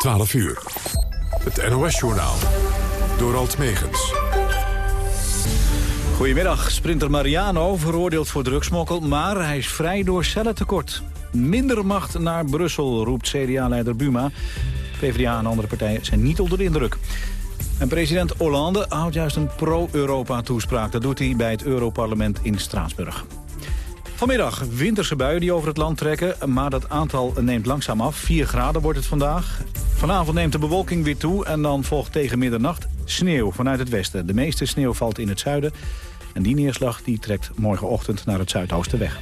12 uur. Het NOS-journaal. Door Alt Megens. Goedemiddag. Sprinter Mariano veroordeeld voor drugsmokkel... maar hij is vrij door cellentekort. Minder macht naar Brussel, roept CDA-leider Buma. PvdA en andere partijen zijn niet onder de indruk. En president Hollande houdt juist een pro-Europa-toespraak. Dat doet hij bij het Europarlement in Straatsburg. Vanmiddag winterse buien die over het land trekken, maar dat aantal neemt langzaam af. 4 graden wordt het vandaag. Vanavond neemt de bewolking weer toe en dan volgt tegen middernacht sneeuw vanuit het westen. De meeste sneeuw valt in het zuiden en die neerslag die trekt morgenochtend naar het zuidoosten weg.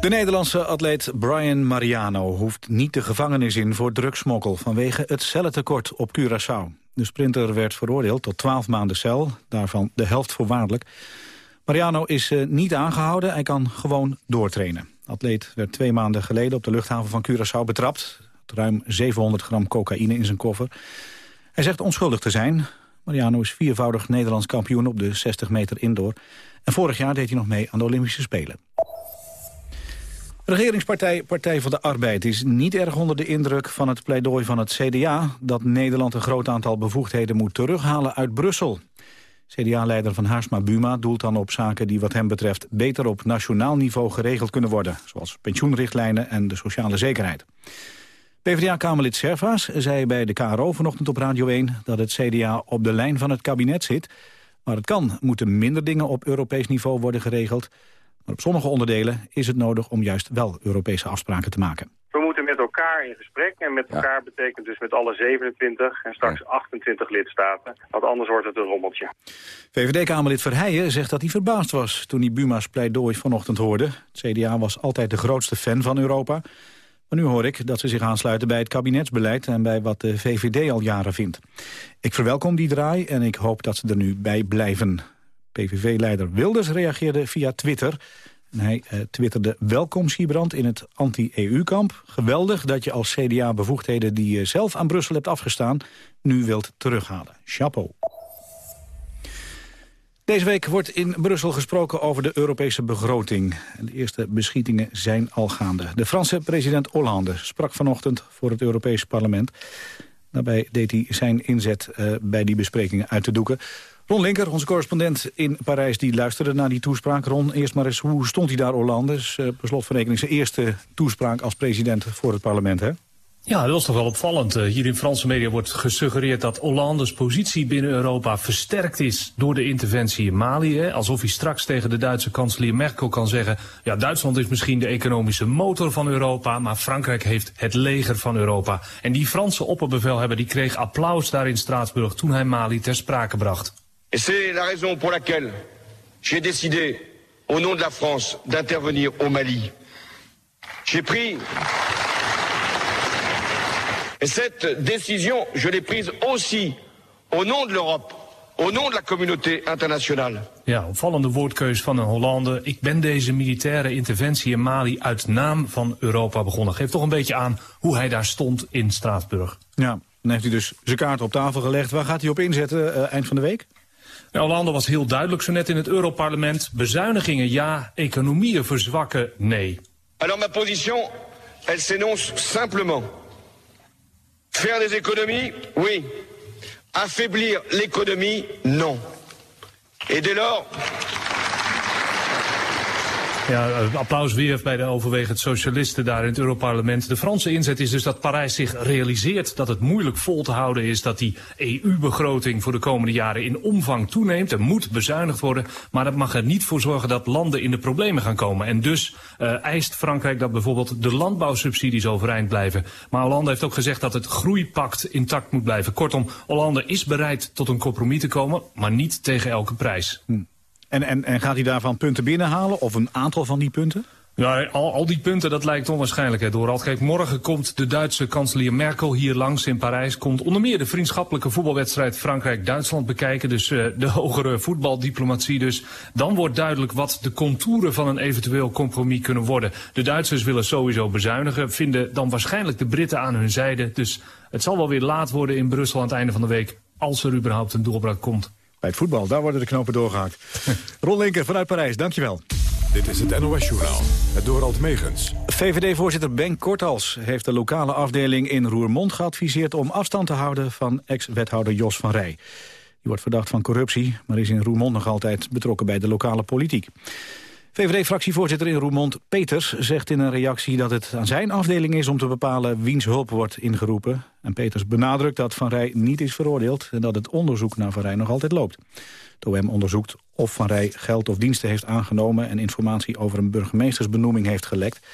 De Nederlandse atleet Brian Mariano hoeft niet de gevangenis in voor drugsmokkel vanwege het cellentekort op Curaçao. De sprinter werd veroordeeld tot 12 maanden cel, daarvan de helft voorwaardelijk. Mariano is uh, niet aangehouden, hij kan gewoon doortrainen. Atleet werd twee maanden geleden op de luchthaven van Curaçao betrapt. Ruim 700 gram cocaïne in zijn koffer. Hij zegt onschuldig te zijn. Mariano is viervoudig Nederlands kampioen op de 60 meter indoor. En vorig jaar deed hij nog mee aan de Olympische Spelen. Regeringspartij Partij voor de Arbeid is niet erg onder de indruk van het pleidooi van het CDA... dat Nederland een groot aantal bevoegdheden moet terughalen uit Brussel. CDA-leider van Haarsma Buma doelt dan op zaken die wat hem betreft beter op nationaal niveau geregeld kunnen worden, zoals pensioenrichtlijnen en de sociale zekerheid. PvdA-kamerlid Servaas zei bij de KRO vanochtend op Radio 1 dat het CDA op de lijn van het kabinet zit. Maar het kan, moeten minder dingen op Europees niveau worden geregeld. Maar op sommige onderdelen is het nodig om juist wel Europese afspraken te maken elkaar in gesprek. En met elkaar betekent dus met alle 27 en straks 28 lidstaten. Want anders wordt het een rommeltje. VVD-Kamerlid Verheijen zegt dat hij verbaasd was toen hij Buma's pleidooi vanochtend hoorde. Het CDA was altijd de grootste fan van Europa. Maar nu hoor ik dat ze zich aansluiten bij het kabinetsbeleid... en bij wat de VVD al jaren vindt. Ik verwelkom die draai en ik hoop dat ze er nu bij blijven. PVV-leider Wilders reageerde via Twitter hij uh, twitterde welkom Siebrand in het anti-EU-kamp. Geweldig dat je als CDA bevoegdheden die je zelf aan Brussel hebt afgestaan... nu wilt terughalen. Chapeau. Deze week wordt in Brussel gesproken over de Europese begroting. De eerste beschietingen zijn al gaande. De Franse president Hollande sprak vanochtend voor het Europese parlement. Daarbij deed hij zijn inzet uh, bij die besprekingen uit te doeken. Ron Linker, onze correspondent in Parijs, die luisterde naar die toespraak. Ron, eerst maar eens, hoe stond hij daar, Hollande? Per slot van rekening zijn eerste toespraak als president voor het parlement, hè? Ja, dat was toch wel opvallend. Uh, hier in Franse media wordt gesuggereerd dat Hollandes positie binnen Europa versterkt is door de interventie in Mali. Hè? Alsof hij straks tegen de Duitse kanselier Merkel kan zeggen... ja, Duitsland is misschien de economische motor van Europa... maar Frankrijk heeft het leger van Europa. En die Franse opperbevelhebber die kreeg applaus daar in Straatsburg... toen hij Mali ter sprake bracht. Et c'est la raison pour laquelle j'ai décidé, au nom de la France, d'intervenir au Mali. J'ai pris... Et cette décision, je l'ai prise aussi au nom de l'Europe, au nom de la communauté internationale. Ja, opvallende woordkeus van een Hollande. Ik ben deze militaire interventie in Mali uit naam van Europa begonnen. Geeft toch een beetje aan hoe hij daar stond in Straatsburg. Ja, dan heeft hij dus zijn kaart op tafel gelegd. Waar gaat hij op inzetten uh, eind van de week? Hollande was heel duidelijk zo net in het Europarlement. Bezuinigingen ja, economieën verzwakken nee. Alors ma position, elle s'énonce simplement. Faire des économies, oui. Affaiblir l'économie, non. Et dès lors... Ja, eh, applaus weer bij de overwegend socialisten daar in het Europarlement. De Franse inzet is dus dat Parijs zich realiseert dat het moeilijk vol te houden is... dat die EU-begroting voor de komende jaren in omvang toeneemt. Er moet bezuinigd worden, maar dat mag er niet voor zorgen dat landen in de problemen gaan komen. En dus uh, eist Frankrijk dat bijvoorbeeld de landbouwsubsidies overeind blijven. Maar Hollande heeft ook gezegd dat het groeipact intact moet blijven. Kortom, Hollande is bereid tot een compromis te komen, maar niet tegen elke prijs. Hm. En, en, en gaat hij daarvan punten binnenhalen of een aantal van die punten? Ja, al, al die punten, dat lijkt onwaarschijnlijk, hè, Dorald. Kijk, morgen komt de Duitse kanselier Merkel hier langs in Parijs. Komt onder meer de vriendschappelijke voetbalwedstrijd Frankrijk-Duitsland bekijken. Dus uh, de hogere voetbaldiplomatie dus. Dan wordt duidelijk wat de contouren van een eventueel compromis kunnen worden. De Duitsers willen sowieso bezuinigen. Vinden dan waarschijnlijk de Britten aan hun zijde. Dus het zal wel weer laat worden in Brussel aan het einde van de week. Als er überhaupt een doorbraak komt. Bij het voetbal, daar worden de knopen doorgehakt. Ron Linker vanuit Parijs, dankjewel. Dit is het NOS-journaal, het Dorald Megens. VVD-voorzitter Ben Kortals heeft de lokale afdeling in Roermond geadviseerd... om afstand te houden van ex-wethouder Jos van Rij. Die wordt verdacht van corruptie, maar is in Roermond nog altijd betrokken bij de lokale politiek. VVD-fractievoorzitter in Roermond, Peters, zegt in een reactie dat het aan zijn afdeling is om te bepalen wiens hulp wordt ingeroepen. En Peters benadrukt dat Van Rij niet is veroordeeld en dat het onderzoek naar Van Rij nog altijd loopt. Het OM onderzoekt of Van Rij geld of diensten heeft aangenomen... en informatie over een burgemeestersbenoeming heeft gelekt.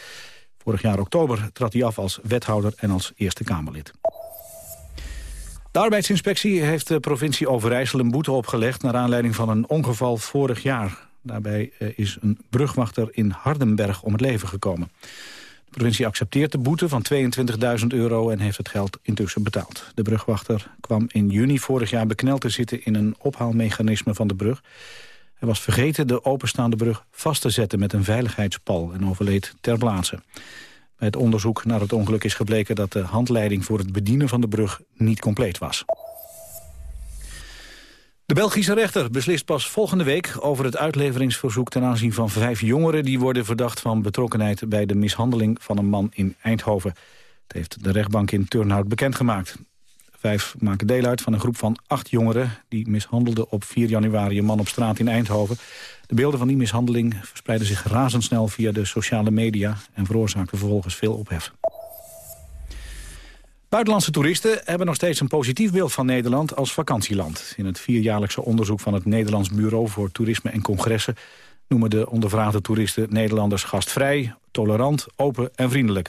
Vorig jaar oktober trad hij af als wethouder en als Eerste Kamerlid. De arbeidsinspectie heeft de provincie Overijssel een boete opgelegd... naar aanleiding van een ongeval vorig jaar. Daarbij eh, is een brugwachter in Hardenberg om het leven gekomen. De provincie accepteert de boete van 22.000 euro en heeft het geld intussen betaald. De brugwachter kwam in juni vorig jaar bekneld te zitten in een ophaalmechanisme van de brug. Hij was vergeten de openstaande brug vast te zetten met een veiligheidspal en overleed ter plaatse. Bij het onderzoek naar het ongeluk is gebleken dat de handleiding voor het bedienen van de brug niet compleet was. De Belgische rechter beslist pas volgende week over het uitleveringsverzoek ten aanzien van vijf jongeren die worden verdacht van betrokkenheid bij de mishandeling van een man in Eindhoven. Dat heeft de rechtbank in Turnhout bekendgemaakt. Vijf maken deel uit van een groep van acht jongeren die mishandelden op 4 januari een man op straat in Eindhoven. De beelden van die mishandeling verspreidden zich razendsnel via de sociale media en veroorzaakten vervolgens veel ophef. Buitenlandse toeristen hebben nog steeds een positief beeld van Nederland als vakantieland. In het vierjaarlijkse onderzoek van het Nederlands Bureau voor Toerisme en Congressen noemen de ondervraagde toeristen Nederlanders gastvrij, tolerant, open en vriendelijk.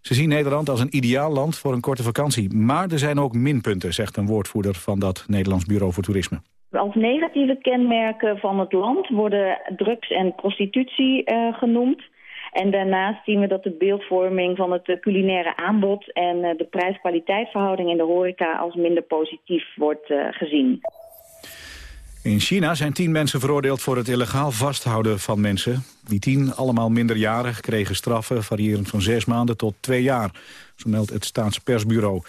Ze zien Nederland als een ideaal land voor een korte vakantie. Maar er zijn ook minpunten, zegt een woordvoerder van dat Nederlands Bureau voor Toerisme. Als negatieve kenmerken van het land worden drugs en prostitutie uh, genoemd. En daarnaast zien we dat de beeldvorming van het culinaire aanbod... en de prijs-kwaliteitverhouding in de horeca als minder positief wordt uh, gezien. In China zijn tien mensen veroordeeld voor het illegaal vasthouden van mensen. Die tien, allemaal minderjarig, kregen straffen variërend van zes maanden tot twee jaar. Zo meldt het staatspersbureau.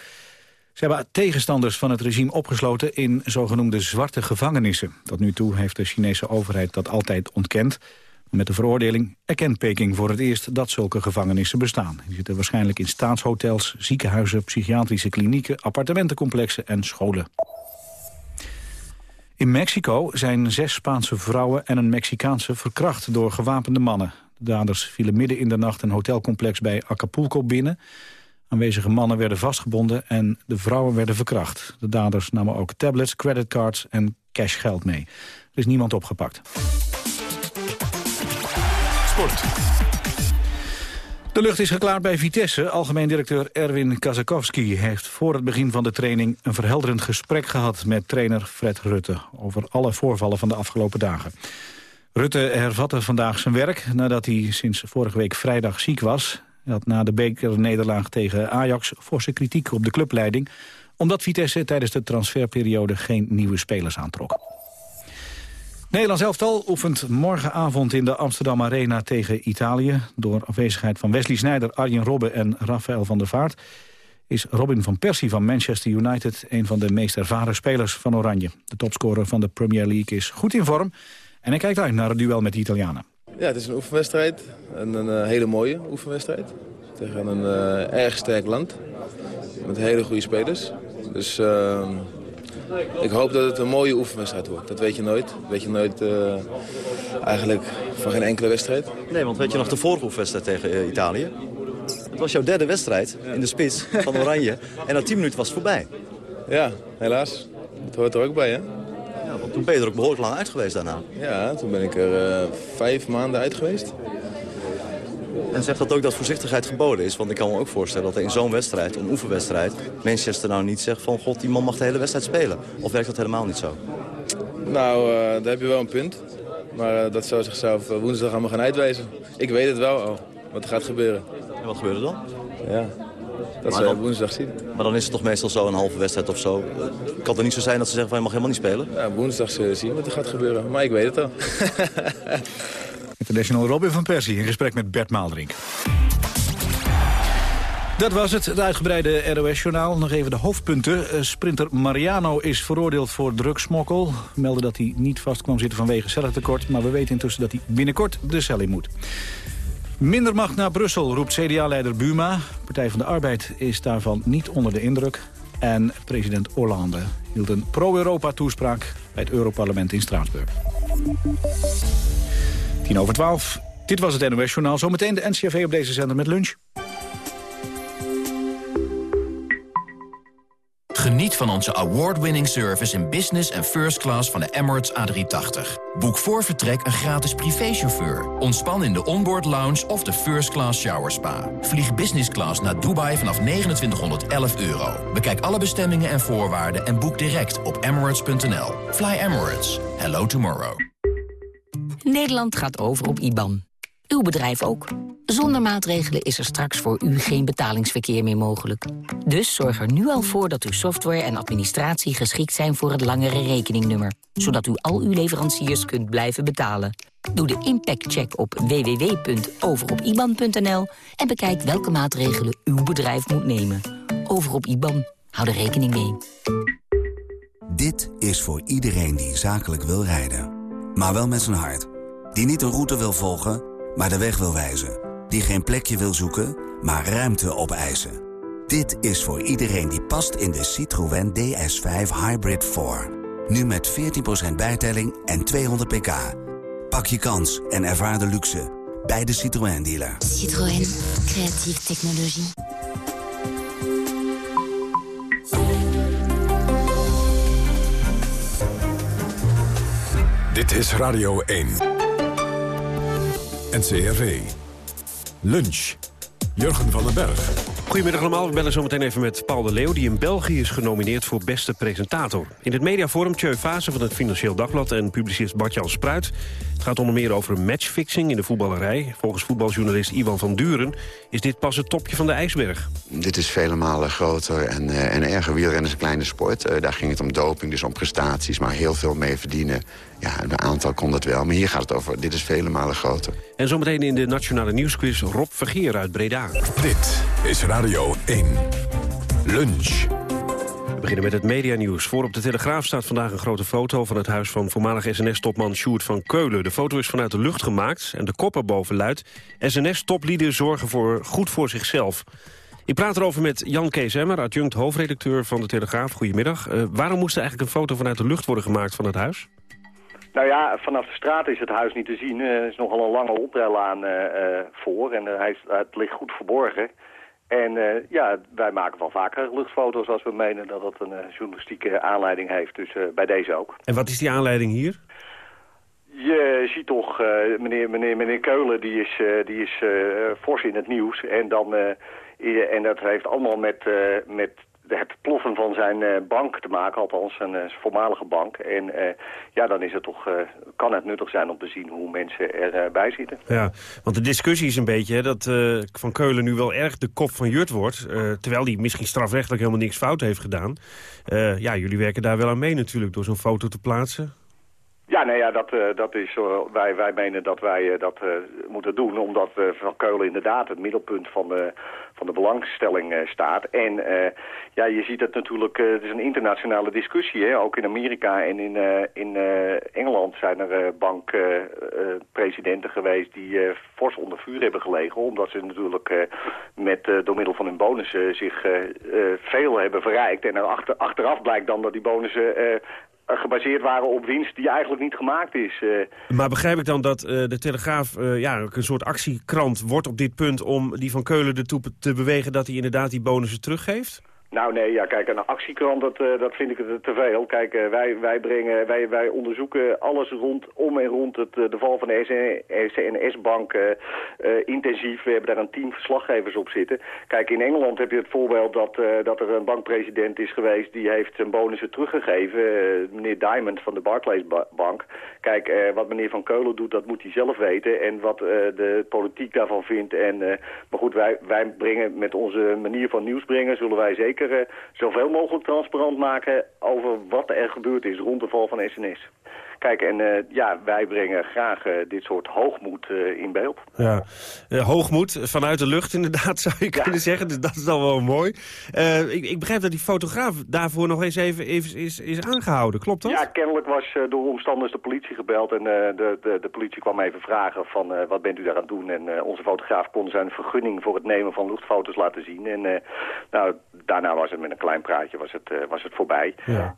Ze hebben tegenstanders van het regime opgesloten in zogenoemde zwarte gevangenissen. Tot nu toe heeft de Chinese overheid dat altijd ontkend. Met de veroordeling erkent Peking voor het eerst dat zulke gevangenissen bestaan. Die zitten waarschijnlijk in staatshotels, ziekenhuizen, psychiatrische klinieken, appartementencomplexen en scholen. In Mexico zijn zes Spaanse vrouwen en een Mexicaanse verkracht door gewapende mannen. De daders vielen midden in de nacht een hotelcomplex bij Acapulco binnen. Aanwezige mannen werden vastgebonden en de vrouwen werden verkracht. De daders namen ook tablets, creditcards en cashgeld mee. Er is niemand opgepakt. De lucht is geklaard bij Vitesse. Algemeen directeur Erwin Kazakowski heeft voor het begin van de training... een verhelderend gesprek gehad met trainer Fred Rutte... over alle voorvallen van de afgelopen dagen. Rutte hervatte vandaag zijn werk nadat hij sinds vorige week vrijdag ziek was. Hij had na de bekernederlaag tegen Ajax forse kritiek op de clubleiding... omdat Vitesse tijdens de transferperiode geen nieuwe spelers aantrok. Nederlands elftal oefent morgenavond in de Amsterdam Arena tegen Italië. Door afwezigheid van Wesley Sneijder, Arjen Robben en Rafael van der Vaart... is Robin van Persie van Manchester United... een van de meest ervaren spelers van Oranje. De topscorer van de Premier League is goed in vorm... en hij kijkt uit naar het duel met de Italianen. Ja, het is een oefenwedstrijd. En een uh, hele mooie oefenwedstrijd. Tegen een uh, erg sterk land. Met hele goede spelers. Dus... Uh, ik hoop dat het een mooie oefenwedstrijd wordt. Dat weet je nooit. Dat weet je nooit uh, eigenlijk van geen enkele wedstrijd. Nee, want weet je nog de vorige oefenwedstrijd tegen uh, Italië? Het was jouw derde wedstrijd in de spits van Oranje. en na tien minuten was het voorbij. Ja, helaas. Dat hoort er ook bij, hè? Ja, want toen ben je er ook behoorlijk lang uit geweest daarna. Ja, toen ben ik er uh, vijf maanden uit geweest. En zegt dat ook dat voorzichtigheid geboden is? Want ik kan me ook voorstellen dat er in zo'n wedstrijd, een oefenwedstrijd... Manchester nou niet zegt van, god, die man mag de hele wedstrijd spelen. Of werkt dat helemaal niet zo? Nou, uh, daar heb je wel een punt. Maar uh, dat zou zichzelf uh, woensdag allemaal gaan uitwijzen. Ik weet het wel al, wat er gaat gebeuren. En wat gebeurt er dan? Ja, dat zou je woensdag zien. Maar dan is het toch meestal zo, een halve wedstrijd of zo. Kan het niet zo zijn dat ze zeggen van, je mag helemaal niet spelen? Ja, woensdag zullen we zien wat er gaat gebeuren. Maar ik weet het al. International Robin van Persie in gesprek met Bert Maaldrink. Dat was het, het uitgebreide ROS-journaal. Nog even de hoofdpunten. Eh, Sprinter Mariano is veroordeeld voor drugsmokkel. Melden dat hij niet vast kwam zitten vanwege cellentekort... maar we weten intussen dat hij binnenkort de cel in moet. Minder macht naar Brussel, roept CDA-leider Buma. Partij van de Arbeid is daarvan niet onder de indruk. En president Hollande hield een pro-Europa-toespraak... bij het Europarlement in Straatsburg. 10 over 12. Dit was het NOS-journaal. Zometeen de NCRV op deze zender met lunch. Geniet van onze award-winning service in business en first class van de Emirates A380. Boek voor vertrek een gratis privéchauffeur. Ontspan in de onboard lounge of de first class shower spa. Vlieg business class naar Dubai vanaf 2911 euro. Bekijk alle bestemmingen en voorwaarden en boek direct op emirates.nl. Fly Emirates. Hello tomorrow. Nederland gaat over op IBAN. Uw bedrijf ook. Zonder maatregelen is er straks voor u geen betalingsverkeer meer mogelijk. Dus zorg er nu al voor dat uw software en administratie geschikt zijn voor het langere rekeningnummer. Zodat u al uw leveranciers kunt blijven betalen. Doe de impactcheck op www.overopiban.nl en bekijk welke maatregelen uw bedrijf moet nemen. Over op IBAN. Hou er rekening mee. Dit is voor iedereen die zakelijk wil rijden. Maar wel met zijn hart. Die niet een route wil volgen, maar de weg wil wijzen die geen plekje wil zoeken, maar ruimte opeisen. Dit is voor iedereen die past in de Citroën DS5 Hybrid 4. Nu met 14% bijtelling en 200 pk. Pak je kans en ervaar de luxe bij de Citroën dealer. Citroën, creatieve technologie. Dit is Radio 1. NCRV. Lunch. Jurgen van den Berg. Goedemiddag allemaal, we bellen zo meteen even met Paul de Leeuw... die in België is genomineerd voor beste presentator. In het mediaforum Tjeu Fase van het Financieel Dagblad... en publicist Bart-Jan Spruit. Het gaat onder meer over matchfixing in de voetballerij. Volgens voetbaljournalist Ivan van Duren... is dit pas het topje van de ijsberg. Dit is vele malen groter en, uh, en erger. Wielrennen is een kleine sport. Uh, daar ging het om doping, dus om prestaties... maar heel veel mee verdienen ja, een aantal kon dat wel. Maar hier gaat het over, dit is vele malen groter. En zometeen in de Nationale Nieuwsquiz Rob Vergeer uit Breda. Dit is Radio 1. Lunch. We beginnen met het medianieuws. Voor op de Telegraaf staat vandaag een grote foto... van het huis van voormalig SNS-topman Sjoerd van Keulen. De foto is vanuit de lucht gemaakt en de kop erboven luidt... SNS-toplieden zorgen voor, goed voor zichzelf. Ik praat erover met Jan Kees Emmer, adjunct hoofdredacteur van de Telegraaf. Goedemiddag. Uh, waarom moest er eigenlijk een foto vanuit de lucht worden gemaakt van het huis? Nou ja, vanaf de straat is het huis niet te zien. Er is nogal een lange oprijlaan uh, voor en hij is, het ligt goed verborgen. En uh, ja, wij maken wel vaker luchtfoto's als we menen dat dat een journalistieke aanleiding heeft. Dus bij deze ook. En wat is die aanleiding hier? Je ziet toch, meneer, meneer, meneer Keulen, die is, die is fors in het nieuws. En, dan, en dat heeft allemaal met, met het ploffen van zijn uh, bank te maken, althans een uh, voormalige bank. En uh, ja, dan is het toch, kan het nuttig zijn om te zien hoe mensen erbij zitten. Ja, want de discussie is een beetje hè, dat Van Keulen nu wel erg de kop van Jut wordt. terwijl hij misschien strafrechtelijk helemaal niks fout heeft gedaan. ja, jullie werken daar wel aan mee natuurlijk door zo'n foto te plaatsen. Ja, nou ja, dat, uh, dat is, uh, wij, wij menen dat wij uh, dat moeten doen, omdat Van Keulen inderdaad het middelpunt van de, van de belangstelling staat. En ja, je ziet het natuurlijk, het is een internationale discussie, hè? ook in Amerika en in, in Engeland zijn er bankpresidenten geweest die fors onder vuur hebben gelegen, omdat ze natuurlijk met, door middel van hun bonussen zich veel hebben verrijkt. En er achter, achteraf blijkt dan dat die bonussen gebaseerd waren op winst die eigenlijk niet gemaakt is. Maar begrijp ik dan dat de Telegraaf ja, een soort actiekrant wordt op dit punt... om die van Keulen ertoe te bewegen dat hij inderdaad die bonussen teruggeeft? Nou nee, ja, kijk, een actiekrant, dat, uh, dat vind ik te veel. Kijk, uh, wij, wij, brengen, wij, wij onderzoeken alles rondom en rond het, uh, de val van de SNS-bank intensief. We hebben daar een team verslaggevers op zitten. Kijk, in Engeland heb je het voorbeeld dat, dat er een bankpresident is geweest... die heeft zijn bonussen teruggegeven, meneer Diamond van de Barclays Bank. Kijk, wat meneer Van Keulen doet, dat moet hij zelf weten. En wat de politiek daarvan vindt. En, maar goed, wij, wij brengen met onze manier van nieuws brengen, zullen wij zeker uh, zoveel mogelijk transparant maken over wat er gebeurd is rond de val van SNS. Kijk, en eh, ja, wij brengen graag eh, dit soort hoogmoed eh, in beeld. Ja. Hoogmoed vanuit de lucht inderdaad, zou je kunnen zeggen. Dus dat is dan wel mooi. Ik, ik begrijp dat die fotograaf daarvoor nog eens even, even is, is aangehouden. Klopt dat? Ja, kennelijk was door omstanders de politie gebeld en de, de, de politie kwam even vragen van wat bent u daar aan het doen. En onze fotograaf kon zijn vergunning voor het nemen van luchtfoto's laten zien. En nou, daarna was het met een klein praatje was het, was het voorbij. Ja.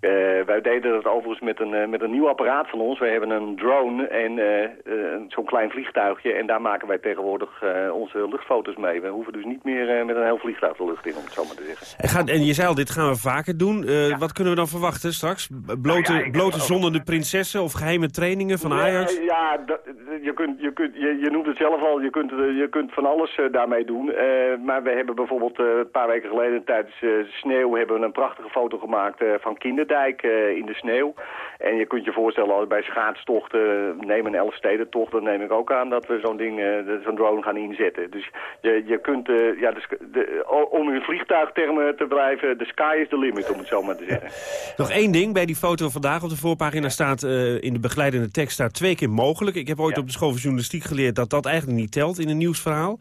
Wij deden dat overigens met een, met een nieuw apparaat van ons. We hebben een drone en eh, eh, zo'n klein vliegtuigje. En daar maken wij tegenwoordig eh, onze luchtfoto's mee. We hoeven dus niet meer met een heel vliegtuig de lucht in, om het zo maar te zeggen. En, gaat, en je zei al, dit gaan we vaker doen. Wat kunnen we dan verwachten straks? Blote, Nou ja, blote zonnende prinsessen of geheime trainingen van Ajax? Ja, dat- je, kunt, je, kunt, je, je noemt het zelf al, je kunt, je kunt van alles daarmee doen. Maar we hebben bijvoorbeeld een paar weken geleden tijdens sneeuw hebben we een prachtige foto gemaakt van Kinderdijk in de sneeuw. En je kunt je voorstellen, bij schaatstochten, neem een Elfstedentocht, dan neem ik ook aan dat we zo'n ding, eh, zo'n drone gaan inzetten. Dus je, je kunt, eh, ja, de, de, om in vliegtuigtermen te blijven, de sky is the limit, om het zo maar te zeggen. Nog één ding bij die foto vandaag op de voorpagina staat... eh, in de begeleidende tekst staat twee keer mogelijk. Ik heb ooit op de school van journalistiek geleerd dat dat eigenlijk niet telt in een nieuwsverhaal.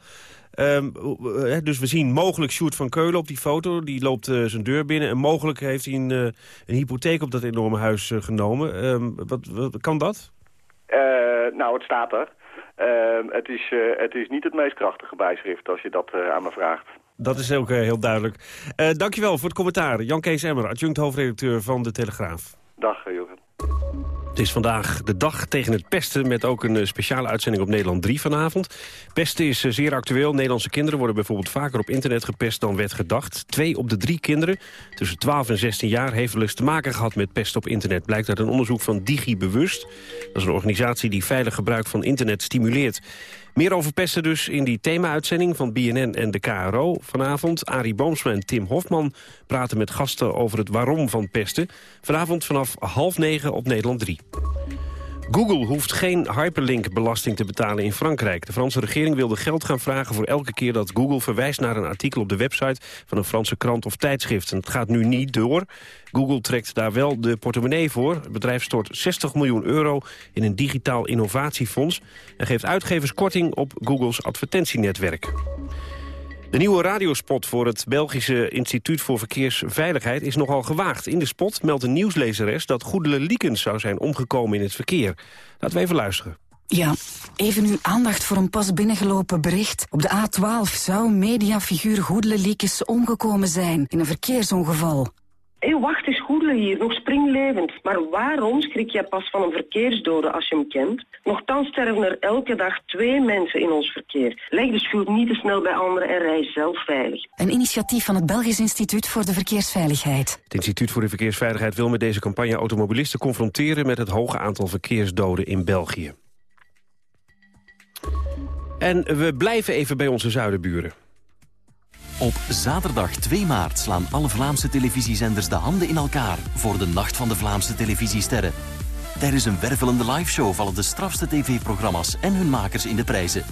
Ehm, eh, dus we zien mogelijk Sjoerd van Keulen op die foto. Die loopt eh, zijn deur binnen. En mogelijk heeft hij een, eh, een hypotheek op dat enorme huis genomen. Ehm, wat, wat, kan dat? Nou, het staat er. Ehm, het, is, het is niet het meest krachtige bijschrift als je dat aan me vraagt. Dat is ook heel duidelijk. Dankjewel voor het commentaar. Jan Kees Emmer, adjunct hoofdredacteur van De Telegraaf. Dag, Jurgen. Het is vandaag de dag tegen het pesten... met ook een eh, speciale uitzending op Nederland 3 vanavond. Pesten is eh, zeer actueel. Nederlandse kinderen worden bijvoorbeeld vaker op internet gepest dan werd gedacht. Twee op de drie kinderen tussen 12 en 16 jaar... heeft wel eens te maken gehad met pest op internet. Blijkt uit een onderzoek van DigiBewust. Dat is een organisatie die veilig gebruik van internet stimuleert. Meer over pesten dus in die thema-uitzending van BNN en de KRO. Vanavond Arie Boomsma en Tim Hofman praten met gasten over het waarom van pesten. Vanavond vanaf half negen op Nederland 3. Google hoeft geen hyperlinkbelasting te betalen in Frankrijk. De Franse regering wilde geld gaan vragen voor elke keer dat Google verwijst naar een artikel op de website van een Franse krant of tijdschrift. En het gaat nu niet door. Google trekt daar wel de portemonnee voor. Het bedrijf stort 60 miljoen euro in een digitaal innovatiefonds... en geeft uitgevers korting op Googles advertentienetwerk. De nieuwe radiospot voor het Belgische Instituut voor Verkeersveiligheid is nogal gewaagd. In de spot meldt een nieuwslezeres dat Goedele Liekens zou zijn omgekomen in het verkeer. Laten we even luisteren. Ja, even uw aandacht voor een pas binnengelopen bericht. Op de A12 zou mediafiguur Goedele Liekens omgekomen zijn in een verkeersongeval. Hé, wacht eens, Goedele hier, nog springlevend. Maar waarom schrik jij pas van een verkeersdode als je hem kent? Nochtans sterven er elke dag twee mensen in ons verkeer. Leg de schuld niet te snel bij anderen en rij zelf veilig. Een initiatief van het Belgisch Instituut voor de Verkeersveiligheid. Het Instituut voor de Verkeersveiligheid wil met deze campagne automobilisten confronteren met het hoge aantal verkeersdoden in België. En we blijven even bij onze zuidenburen. Op zaterdag 2 maart slaan alle Vlaamse televisiezenders de handen in elkaar voor de Nacht van de Vlaamse Televisiesterren. Tijdens een wervelende liveshow vallen de strafste tv-programma's en hun makers in de prijzen.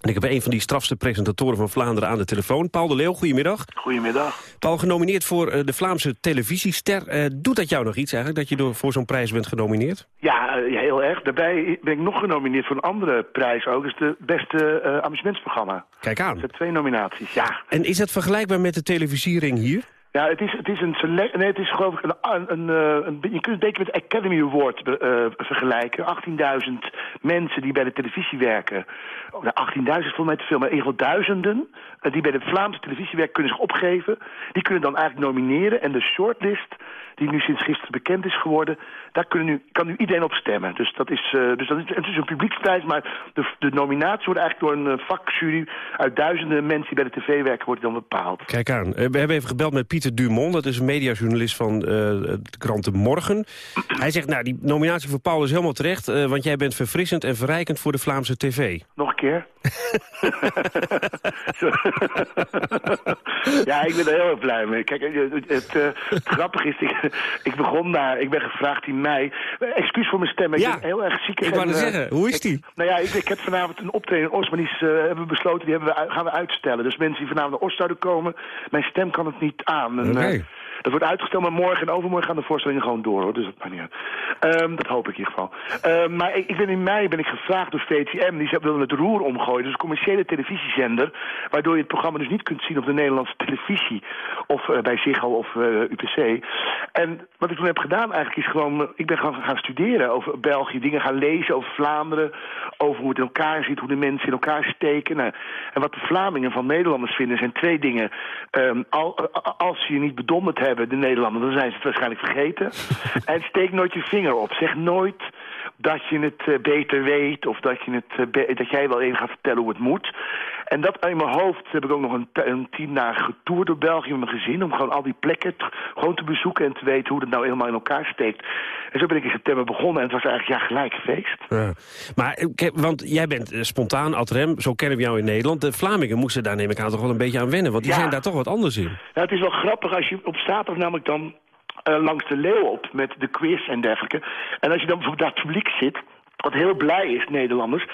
En ik heb een van die strafste presentatoren van Vlaanderen aan de telefoon. Paul de Leeuw, goedemiddag. Goedemiddag. Paul, genomineerd voor eh, de Vlaamse televisiester. Eh, doet dat jou nog iets eigenlijk, dat je door, voor zo'n prijs bent genomineerd? Ja, eh, heel erg. Daarbij ben ik nog genomineerd voor een andere prijs ook. Dat is de beste eh amusementsprogramma. Kijk aan. Zijn twee nominaties, ja. En is dat vergelijkbaar met de televisiering hier? Ja, het is, het is een select... Nee, het is geloof ik een... een, een, een je kunt het een beetje met Academy Award vergelijken. 18.000 mensen die bij de televisie werken. Oh, nou, 18.000 is volgens mij te veel, maar in ieder geval duizenden... eh, die bij de Vlaamse televisie werken, kunnen zich opgeven. Die kunnen dan eigenlijk nomineren. En de shortlist, die nu sinds gisteren bekend is geworden... daar kunnen nu, kan nu iedereen op stemmen. Dus dat is, eh, dus dat is, het is een publieksprijs, maar de, de nominatie wordt eigenlijk door een eh, vakjury... uit duizenden mensen die bij de tv werken, wordt dan bepaald. Kijk aan. We hebben even gebeld met Pieter Dumont. Dat is een mediajournalist van eh, de krant De Morgen. Hij zegt, nou, die nominatie voor Paul is helemaal terecht... want jij bent verfrissend en verrijkend voor de Vlaamse tv. Nog keer? ja, ik ben er heel erg blij mee. Kijk, het, het, eh, het grappige is, ik, ik begon daar, ik ben gevraagd in mei. Excuus voor mijn stem, ik Ja, ben heel erg ziek. ik wou eh, zeggen, hoe is ik- die? nou ja, ik, ik heb vanavond een optreden in Os, maar die is, eh, hebben we besloten, die hebben we, gaan we uitstellen. Dus mensen die vanavond naar Os zouden komen, mijn stem kan het niet aan. Oké. Dat wordt uitgesteld, maar morgen en overmorgen gaan de voorstellingen gewoon door. Hoor, dus dat maakt niet uit. Ehm, dat hoop ik in ieder geval. Ehm, maar ik, ik ben in mei ben ik gevraagd door VTM. Die wilden het roer omgooien. Dus een commerciële televisiezender. Waardoor je het programma dus niet kunt zien op de Nederlandse televisie. Of uh, bij Ziggo of uh, UPC. En wat ik toen heb gedaan eigenlijk is gewoon... Ik ben gewoon gaan studeren over België. Dingen gaan lezen over Vlaanderen. Over hoe het in elkaar zit. Hoe de mensen in elkaar steken. Nou, en wat de Vlamingen van Nederlanders vinden zijn twee dingen. Um, al, als ze je niet bedonderd hebben, de Nederlanders, dan zijn ze het waarschijnlijk vergeten. en steek nooit je vinger op. Zeg nooit dat je het uh, beter weet of dat, je het, uh, dat jij wel even gaat vertellen hoe het moet. En dat in mijn hoofd heb ik ook nog een, een tien dagen getoerd door België met mijn gezin... om gewoon al die plekken gewoon te bezoeken en te weten hoe het nou helemaal in elkaar steekt. En zo ben ik in september begonnen en het was eigenlijk ja, gelijk feest. Ja. Maar, want jij bent uh, spontaan, ad rem, zo kennen we jou in Nederland. De Vlamingen moesten daar neem ik aan toch wel een beetje aan wennen, want die ja. zijn daar toch wat anders in. Nou, het is wel grappig als je op zaterdag namelijk dan uh, langs de leeuw op met de quiz en dergelijke. En als je dan bijvoorbeeld daar het publiek zit, wat heel blij is, Nederlanders.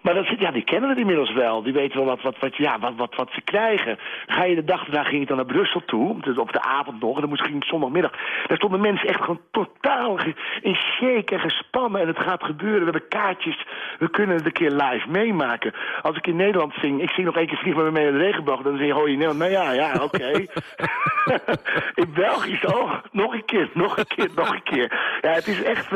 Maar dat, ja, die kennen het inmiddels wel. Die weten wel wat, wat, wat, ja, wat, wat, wat ze krijgen. Ga je de dag daarna ging ik dan naar Brussel toe, dus op de avond nog, en dan moest ging zondagmiddag. Daar stonden mensen echt gewoon totaal in shake en gespannen. En het gaat gebeuren, we hebben kaartjes, we kunnen het een keer live meemaken. Als ik in Nederland zing, ik zing nog één keer Vlieg met me mee naar de regenboog, dan zeg je, je Nederland, nou ja, ja, oké. Okay. in België zo, nog een keer, nog een keer, nog een keer. Ja, het is echt,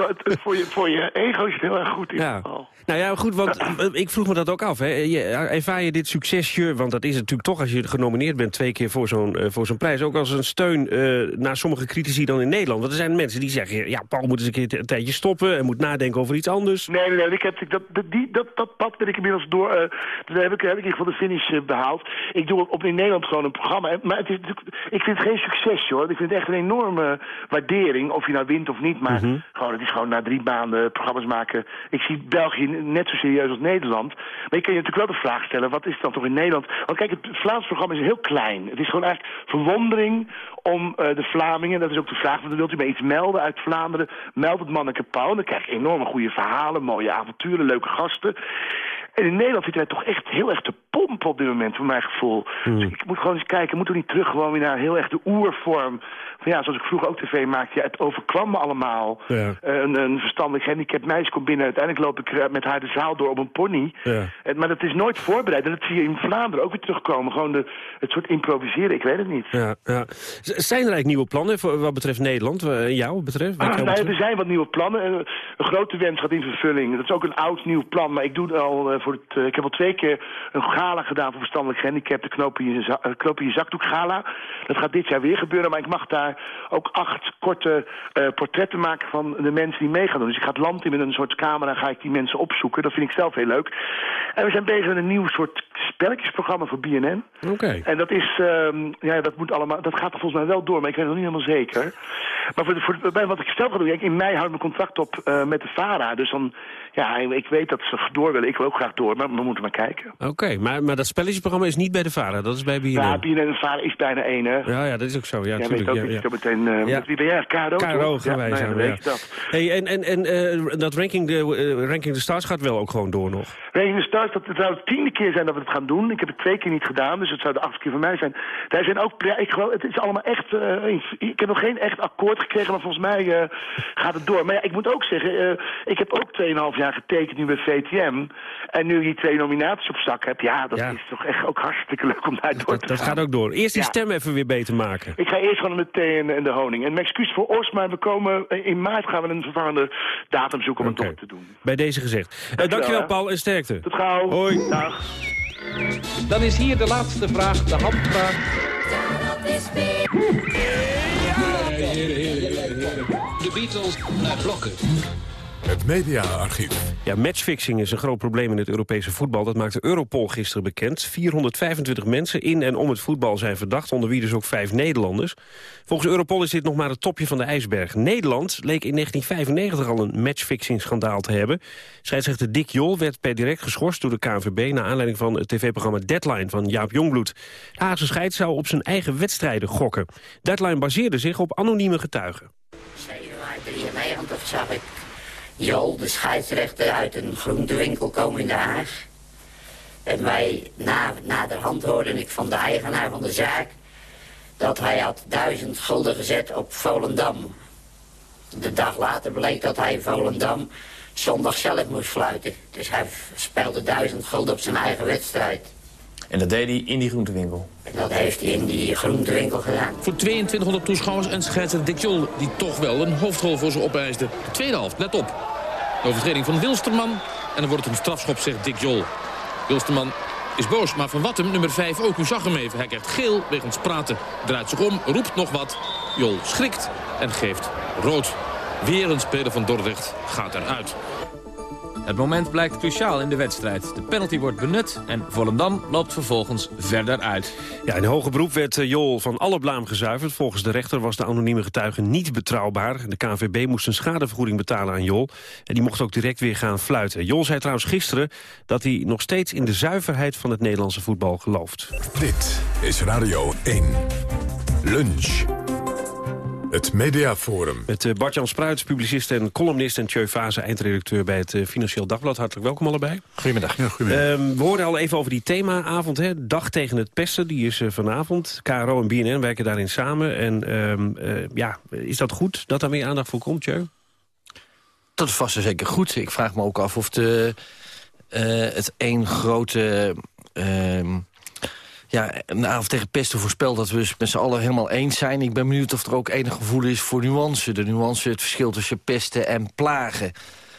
voor, je, voor je ego is het heel erg goed in ja. geval. Nou ja, goed, want ik vroeg me dat ook af. Hè. Je, ervaar je dit succesje, want dat is natuurlijk toch als je genomineerd bent... twee keer voor zo'n uh, voor zo'n prijs, ook als een steun uh, naar sommige critici dan in Nederland? Want er zijn mensen die zeggen, ja, Paul moet eens een keer een tijdje stoppen... en moet nadenken over iets anders. Nee, nee, nee ik heb, dat, dat, die, dat, dat pad ben ik inmiddels door... Uh, daar heb ik, heb ik in ieder geval de finish behaald. Ik doe op, op in Nederland gewoon een programma. Maar het is, ik vind het geen succes, hoor. Ik vind het echt een enorme waardering, of je nou wint of niet. Maar mm -hmm. gewoon, het is gewoon na drie maanden programma's maken. Ik zie België net zo serieus als Nederland. Maar je kan je natuurlijk wel de vraag stellen, wat is dan toch in Nederland? Want kijk, het Vlaams programma is heel klein. Het is gewoon eigenlijk verwondering om uh, de Vlamingen. Dat is ook de vraag, want wilt u mij iets melden uit Vlaanderen? Meld het manneke Pauw. Dan krijg je enorme goede verhalen, mooie avonturen, leuke gasten. En in Nederland zitten wij toch echt heel erg te pompen op dit moment, voor mijn gevoel. Hmm. Dus ik moet gewoon eens kijken, moeten we niet terug gewoon weer naar heel erg de oervorm. Van ja, zoals ik vroeger ook tv maakte, ja, het overkwam me allemaal. Ja. Uh, een, een verstandig gehandicapt meisje komt binnen, uiteindelijk loop ik met haar de zaal door op een pony. Ja. Uh, maar dat is nooit voorbereid. En dat zie je in Vlaanderen ook weer terugkomen. Gewoon de, het soort improviseren, ik weet het niet. Ja, ja. Zijn er eigenlijk nieuwe plannen voor, wat betreft Nederland, jou betreft? Ah, nou, er zijn wat nieuwe plannen. Een, een grote wens gaat in vervulling. Dat is ook een oud nieuw plan, maar ik doe al uh, voor het, ik heb al twee keer een gala gedaan voor verstandelijk gehandicapten, knoop in je, knoop in je zakdoek gala. Dat gaat dit jaar weer gebeuren, maar ik mag daar ook acht korte uh, portretten maken van de mensen die mee gaan doen. Dus ik ga het land in met een soort camera, ga ik die mensen opzoeken. Dat vind ik zelf heel leuk. En we zijn bezig met een nieuw soort spelletjesprogramma voor BNN. Oké. Okay. En dat is, um, ja, dat moet allemaal, dat gaat er volgens mij wel door, maar ik weet het nog niet helemaal zeker. Maar voor, voor, bij wat ik zelf ga doen, kijk, in mei houdt mijn contract op uh, met de VARA, dus dan, ja, ik weet dat ze door willen. Ik wil ook graag door, maar we moeten maar kijken. Oké, okay, maar, maar dat spelletjesprogramma is niet bij de VARA, dat is bij BNN? Ja, BNN en de VARA is bijna één, hè. Ja, ja, dat is ook zo, ja, ja tuurlijk. Weet ook, ja, ja. meteen, uh, ja. Wie ben jij? KRO? KRO gaan wij ja, zijn, ja. dat. Hey, en en, en uh, dat ranking de, uh, ranking de Stars gaat wel ook gewoon door nog? Ranking de Stars, dat het zou de tiende keer zijn dat we het gaan doen. Ik heb het twee keer niet gedaan, dus het zou de achtste keer van mij zijn. Daar zijn ook, ja, ik geloof, het is allemaal echt, ik heb nog geen echt akkoord gekregen, maar volgens mij gaat het door. Maar ja, ik moet ook zeggen, ik heb ook 2,5 jaar getekend nu bij VTM. En nu je twee nominaties op zak hebt, ja, dat Ja. is toch echt ook hartstikke leuk om daar door Dat, te dat gaan. gaat ook door. Eerst die Ja. stem even weer beter maken. Ik ga eerst gewoon met thee en, en de honing. En mijn excuus voor Os, maar we komen, eh, in maart gaan we een vervangende datum zoeken om het toch te doen. Bij deze gezegd. Eh, wel, dankjewel. Paul en sterkte. Tot gauw. Hoi. Dag. Dan is hier de laatste vraag, de handvraag. De Beatles naar blokken. Het mediaarchief. Ja, matchfixing is een groot probleem in het Europese voetbal. Dat maakte Europol gisteren bekend. 425 mensen in en om het voetbal zijn verdacht, onder wie dus ook vijf Nederlanders. Volgens Europol is dit nog maar het topje van de ijsberg. Nederland leek in 1995 al een matchfixing-schandaal te hebben. Scheidsrechter Dick Jol werd per direct geschorst door de KNVB... naar aanleiding van het tv-programma Deadline van Jaap Jongbloed. De Haagse scheid zou op zijn eigen wedstrijden gokken. Deadline baseerde zich op anonieme getuigen. 93 zag ik Jol, de scheidsrechter, uit een groentewinkel komen in Den Haag. En wij na, naderhand hoorde ik van de eigenaar van de zaak dat hij had duizend gulden gezet op Volendam. De dag later bleek dat hij Volendam zondag zelf moest fluiten. Dus hij speelde duizend gulden op zijn eigen wedstrijd. En dat deed hij in die groentewinkel? Dat heeft hij in die groentewinkel gedaan. Voor 2200 toeschouwers en scheidsrechter Dick Jol... die toch wel een hoofdrol voor ze opeisde. De tweede helft, let op. De overtreding van Wilsterman. En dan wordt het een strafschop, zegt Dick Jol. Wilsterman is boos, maar Van Wattem, nummer 5, ook. U zag hem even. Hij krijgt geel wegens praten. Draait zich om, roept nog wat. Jol schrikt en geeft rood. Weer een speler van Dordrecht gaat eruit. Het moment blijkt cruciaal in de wedstrijd. De penalty wordt benut en Volendam loopt vervolgens verder uit. Ja, in hoge beroep werd eh, Jol van alle blaam gezuiverd. Volgens de rechter was de anonieme getuige niet betrouwbaar. De KNVB moest een schadevergoeding betalen aan Jol. En die mocht ook direct weer gaan fluiten. Jol zei trouwens gisteren dat hij nog steeds in de zuiverheid van het Nederlandse voetbal gelooft. Dit is Radio 1. Lunch. Het Mediaforum. Met uh, Bart-Jan Spruits, publicist en columnist... en Tjeu Fase, eindredacteur bij het uh, Financieel Dagblad. Hartelijk welkom allebei. Goedemiddag. Ja, goedemiddag. Uh, we hoorden al even over die themaavond, hè? Dag tegen het pesten. Die is uh, vanavond. KRO en BNN werken daarin samen. En ehm, ja, is dat goed dat daar meer aandacht voor komt, Tjeu? Dat is vast en zeker goed. Ik vraag me ook af of de, het één grote ehm, ja, een avond tegen pesten voorspel dat we het met z'n allen helemaal eens zijn. Ik ben benieuwd of er ook enig gevoel is voor nuance. De nuance, het verschil tussen pesten en plagen.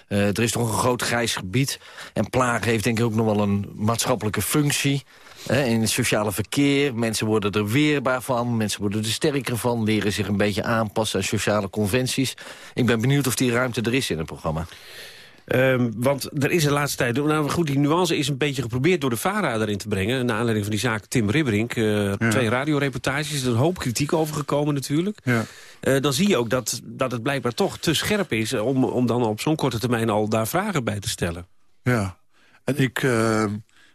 Uh, er is toch een groot grijs gebied. En plagen heeft denk ik ook nog wel een maatschappelijke functie. In het sociale verkeer. Mensen worden er weerbaar van. Mensen worden er sterker van. Leren zich een beetje aanpassen aan sociale conventies. Ik ben benieuwd of die ruimte er is in het programma. Um, want er is de laatste tijd... Nou goed, die nuance is een beetje geprobeerd door de VARA erin te brengen. Naar aanleiding van die zaak Tim Ribberink. Uh, ja. Twee radioreportages. Er is een hoop kritiek over gekomen natuurlijk. Ja. Uh, dan zie je ook dat, dat het blijkbaar toch te scherp is... om, om dan op zo'n korte termijn al daar vragen bij te stellen. Ja, en ik... Uh,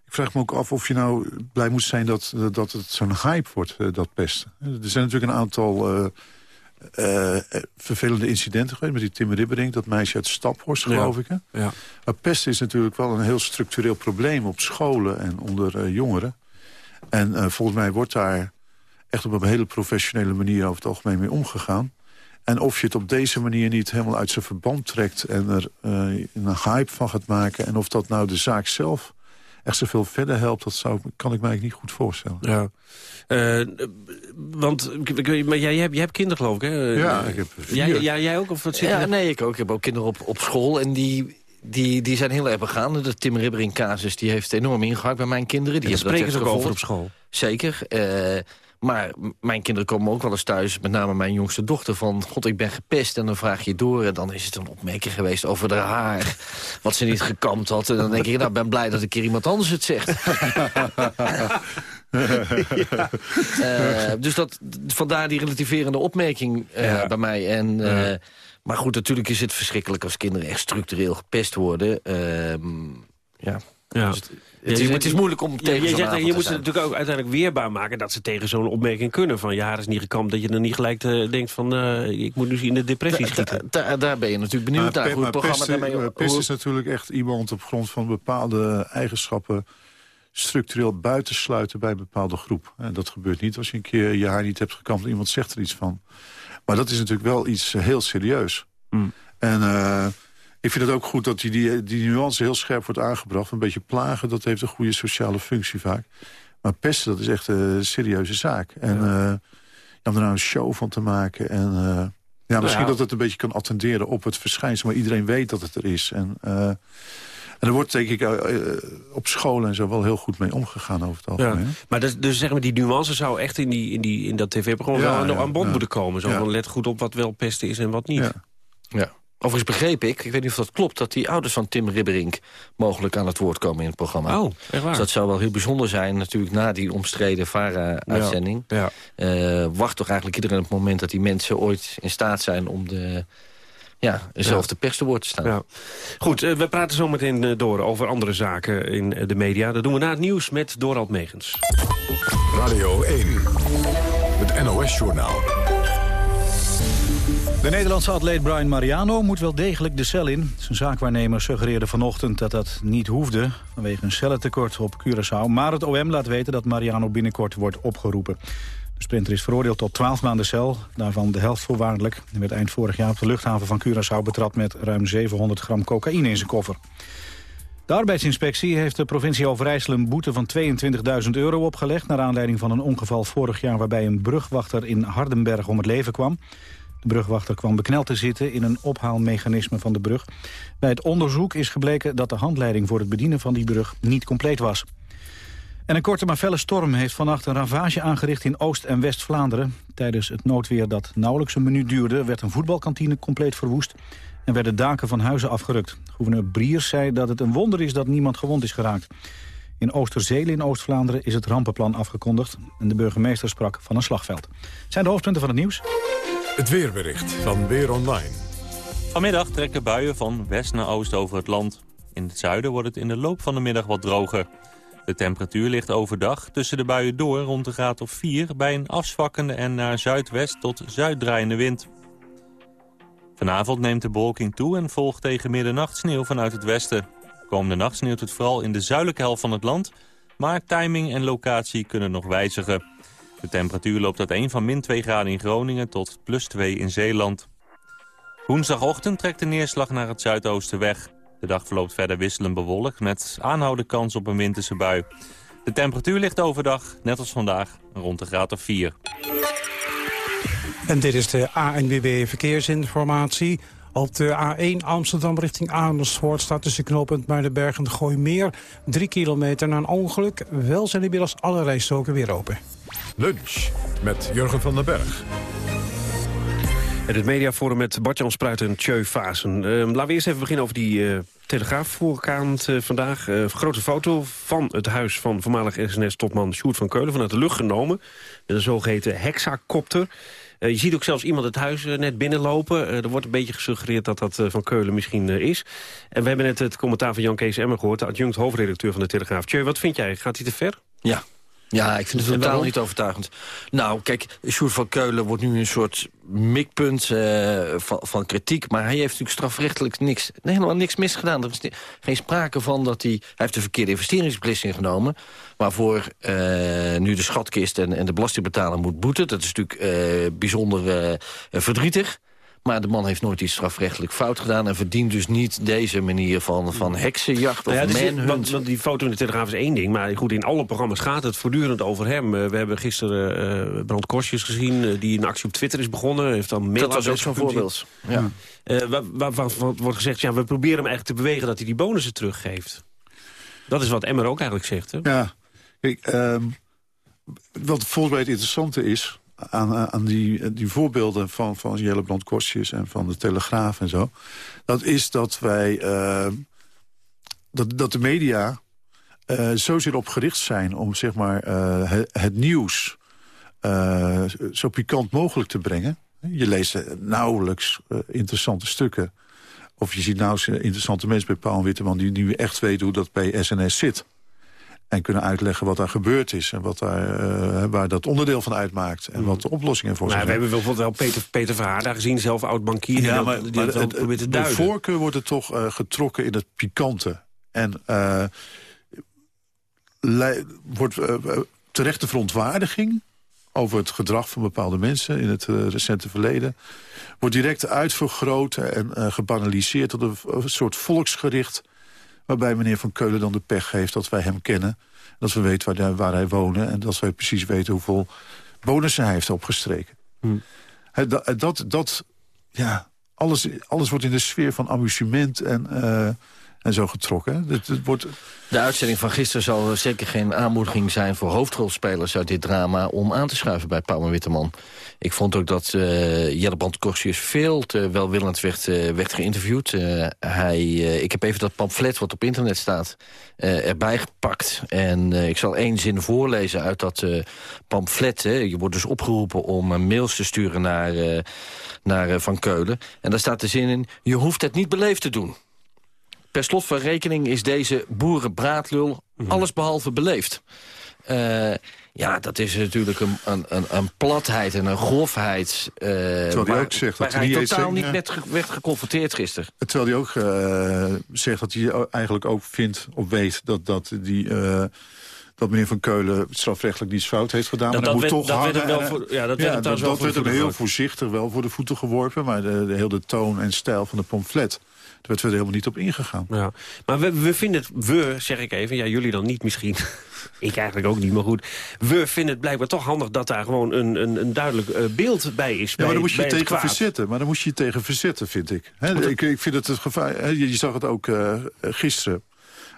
ik vraag me ook af of je nou blij moet zijn dat, dat het zo'n hype wordt, dat pesten. Er zijn natuurlijk een aantal uh, vervelende incidenten geweest met die Tim Ribbering. Dat meisje uit Staphorst, geloof ik. Hè? Ja. Maar pest is natuurlijk wel een heel structureel probleem... op scholen en onder uh, jongeren. En uh, volgens mij wordt daar echt op een hele professionele manier... over het algemeen mee omgegaan. En of je het op deze manier niet helemaal uit zijn verband trekt... en er een hype van gaat maken... en of dat nou de zaak zelf echt zoveel verder helpt... dat zou, kan ik mij niet goed voorstellen. Ja. Uh, want maar jij, jij, hebt, jij hebt kinderen, geloof ik, hè? Ja, ik heb vier. Jij, jij, jij ook? Of wat zit ja, nee, ik ook. Ik heb ook kinderen op, op school en die... Die, die zijn heel erg begaan. De Tim Ribbering casus die heeft enorm ingehakt bij mijn kinderen. Die en spreken ze ook over op school? Zeker. Uh, maar mijn kinderen komen ook wel eens thuis, met name mijn jongste dochter... van, god, ik ben gepest. En dan vraag je door en dan is het een opmerking geweest over haar haar. Wat ze niet gekamd had. En dan denk ik, nou, ben blij dat een keer iemand anders het zegt. ja. uh, dus dat, vandaar die relativerende opmerking uh, ja. bij mij. En, uh, ja. Maar goed, natuurlijk is het verschrikkelijk als kinderen echt structureel gepest worden. Ehm, ja... Ja. Dus het, het, is, het, is, moeilijk om tegen ja, je, zegt, je moet ze natuurlijk ook uiteindelijk weerbaar maken... dat ze tegen zo'n opmerking kunnen van... ja, is niet gekamd, dat je dan niet gelijk uh, denkt van... Uh, ik moet nu in de depressie da, schieten. Da, da, daar ben je natuurlijk benieuwd naar. Hoe het programma pest, daarmee... Pest is natuurlijk echt iemand op grond van bepaalde eigenschappen... structureel buitensluiten bij een bepaalde groep. En dat gebeurt niet als je een keer je haar niet hebt gekamd... en iemand zegt er iets van. Maar dat is natuurlijk wel iets heel serieus. Mm. En... Uh, ik vind het ook goed dat die, die, die nuance heel scherp wordt aangebracht. Een beetje plagen, dat heeft een goede sociale functie vaak. Maar pesten, dat is echt een serieuze zaak. En ja. uh, om er nou een show van te maken. En uh, ja, misschien nou ja. dat het een beetje kan attenderen op het verschijnsel. Maar iedereen weet dat het er is. En, en er wordt denk ik op scholen en zo wel heel goed mee omgegaan over het algemeen. Ja. Maar dus, dus zeg maar, die nuance zou echt in, die, in, die, in dat tv-programma ja, wel aan bod moeten komen. Zo van let goed op wat wel pesten is en wat niet. ja. Overigens begreep ik, ik weet niet of dat klopt... dat die ouders van Tim Ribberink mogelijk aan het woord komen in het programma. Oh, echt waar? Dus dat zou wel heel bijzonder zijn, natuurlijk na die omstreden VARA-uitzending. Ja, ja. uh, wacht toch eigenlijk iedereen op het moment dat die mensen ooit in staat zijn... om de, ja, zelf de pers te woord te staan. Ja. Goed, uh, we praten zo meteen uh, door over andere zaken in de media. Dat doen we na het nieuws met Dorald Megens. Radio 1, het NOS-journaal. De Nederlandse atleet Brian Mariano moet wel degelijk de cel in. Zijn zaakwaarnemer suggereerde vanochtend dat dat niet hoefde... vanwege een cellentekort op Curaçao. Maar het OM laat weten dat Mariano binnenkort wordt opgeroepen. De sprinter is veroordeeld tot 12 maanden cel, daarvan de helft voorwaardelijk. Hij werd eind vorig jaar op de luchthaven van Curaçao betrapt met ruim 700 gram cocaïne in zijn koffer. De arbeidsinspectie heeft de provincie Overijssel een boete van 22.000 euro opgelegd... naar aanleiding van een ongeval vorig jaar waarbij een brugwachter in Hardenberg om het leven kwam. De brugwachter kwam bekneld te zitten in een ophaalmechanisme van de brug. Bij het onderzoek is gebleken dat de handleiding voor het bedienen van die brug niet compleet was. En een korte maar felle storm heeft vannacht een ravage aangericht in Oost- en West-Vlaanderen. Tijdens het noodweer dat nauwelijks een minuut duurde... werd een voetbalkantine compleet verwoest en werden daken van huizen afgerukt. Gouverneur Briers zei dat het een wonder is dat niemand gewond is geraakt. In Oosterzelen in Oost-Vlaanderen is het rampenplan afgekondigd... en de burgemeester sprak van een slagveld. Zijn de hoofdpunten van het nieuws? Het weerbericht van Weer Online. Vanmiddag trekken buien van west naar oost over het land. In het zuiden wordt het in de loop van de middag wat droger. De temperatuur ligt overdag tussen de buien door rond de graad of 4... bij een afzwakkende en naar zuidwest tot zuiddraaiende wind. Vanavond neemt de bewolking toe en volgt tegen middernacht sneeuw vanuit het westen. Komende nacht sneeuwt het vooral in de zuidelijke helft van het land... maar timing en locatie kunnen nog wijzigen. De temperatuur loopt uiteen van min 2 graden in Groningen tot plus 2 in Zeeland. Woensdagochtend trekt de neerslag naar het zuidoosten weg. De dag verloopt verder wisselend bewolkt met aanhouden kans op een winterse bui. De temperatuur ligt overdag, net als vandaag, rond de graad of 4. En dit is de ANWB Verkeersinformatie. Op de A1 Amsterdam richting Amersfoort staat tussen knooppunt Muidenberg en Gooimeer. Drie kilometer na een ongeluk. Wel zijn inmiddels alle rijstroken weer open. Lunch met Jurgen van den Berg. Het mediaforum met Bart-Jan Spruit en Tjeu Vazen. Uh, laten we eerst even beginnen over die uh, telegraafvoorkant uh, vandaag. Uh, grote foto van het huis van voormalig SNS-topman Sjoerd van Keulen... vanuit de lucht genomen, met een zogeheten hexacopter. je ziet ook zelfs iemand het huis net binnenlopen. er wordt een beetje gesuggereerd dat dat van Keulen misschien is. En we hebben net het commentaar van Jan Kees Emmer gehoord... de adjunct hoofdredacteur van de Telegraaf. Tjeu, wat vind jij? Gaat hij te ver? Ja, ja, ik vind het totaal niet overtuigend. Nou, kijk, Sjoerd van Keulen wordt nu een soort mikpunt uh, van, van, kritiek. Maar hij heeft natuurlijk strafrechtelijk niks, helemaal niks misgedaan. Er is geen sprake van dat hij... Hij heeft de verkeerde investeringsbeslissing genomen... waarvoor uh, nu de schatkist en, en de belastingbetaler moet boeten. Dat is natuurlijk uh, bijzonder verdrietig. Maar de man heeft nooit iets strafrechtelijk fout gedaan... en verdient dus niet deze manier van, van heksenjacht of nou ja, want, want, die foto in de Telegraaf is één ding. Maar goed, in alle programma's gaat het voortdurend over hem. we hebben gisteren uh, Brand Korsjes gezien... Uh, die een actie op Twitter is begonnen. Heeft dan dat was ook zo'n voorbeeld. Ja. Uh, waar, waar, waar, wordt gezegd, ja, we proberen hem eigenlijk te bewegen... dat hij die bonussen teruggeeft. Dat is wat Emmer ook eigenlijk zegt. Hè? Ja, kijk, um, wat volgens mij het interessante is aan, die, die voorbeelden van, van Jelle Brand Kostjes en van de Telegraaf en zo... dat is dat wij... Uh, dat, dat de media uh, zozeer op gericht zijn om zeg maar, het, het, nieuws zo pikant mogelijk te brengen. Je leest nauwelijks interessante stukken. Of je ziet nauwelijks interessante mensen bij Paul Witteman... die nu echt weten hoe dat bij SNS zit en kunnen uitleggen wat daar gebeurd is... en wat daar, uh, waar dat onderdeel van uitmaakt en wat de oplossingen voor zijn. Nou, we hebben bijvoorbeeld wel Peter, Peter Verhaarda gezien, zelf oud-bankier... Ja, maar, die maar het, het, te de voorkeur wordt er toch uh, getrokken in het pikante. En uh, wordt terechte verontwaardiging over het gedrag van bepaalde mensen in het recente verleden... wordt direct uitvergroot en gebanaliseerd tot een soort volksgericht Waarbij meneer Van Keulen dan de pech heeft dat wij hem kennen. Dat we weten waar, waar hij woont en dat wij precies weten hoeveel bonussen hij heeft opgestreken. Hmm. Dat, dat, dat, ja, alles, alles wordt in de sfeer van amusement en, uh, en zo getrokken. Het, het wordt... De uitzending van gisteren zal zeker geen aanmoediging zijn... voor hoofdrolspelers uit dit drama om aan te schuiven bij Pauw Witteman. Ik vond ook dat uh, Jelle Brand veel te welwillend werd, uh, werd geïnterviewd. Uh, hij, ik heb even dat pamflet wat op internet staat erbij gepakt. En ik zal één zin voorlezen uit dat pamflet. Hè. Je wordt dus opgeroepen om mails te sturen naar, naar Van Keulen. En daar staat de zin in, je hoeft het niet beleefd te doen. Per slot van rekening is deze boerenbraadlul mm alles behalve beleefd. Uh, ja, dat is natuurlijk een, een, een, platheid en een grofheid. Uh, terwijl hij ook zegt dat hij, hij totaal niet met werd geconfronteerd gisteren. Terwijl hij ook uh, zegt dat hij eigenlijk ook vindt of weet dat, dat die... Dat meneer Van Keulen strafrechtelijk niets fout heeft gedaan. Dat- maar dat moet werd- toch dat werd wel voor- ja, dat werd ja, dat, wel voor werd hem voeten heel voorzichtig wel voor de voeten geworpen. Maar de, de hele toon en stijl van de pamflet... daar werd verder helemaal niet op ingegaan. Ja. Maar we, we vinden het, we zeg ik even, ja jullie dan niet misschien... ik eigenlijk ook niet, maar goed. We vinden het blijkbaar toch handig dat daar gewoon een, een, een duidelijk eh, beeld bij is. Ja, bij, maar dan moet je je tegen verzetten. Maar dan moet je tegen verzetten, vind ik. Ik, ik vind het het gevaar... je, zag het ook eh, gisteren.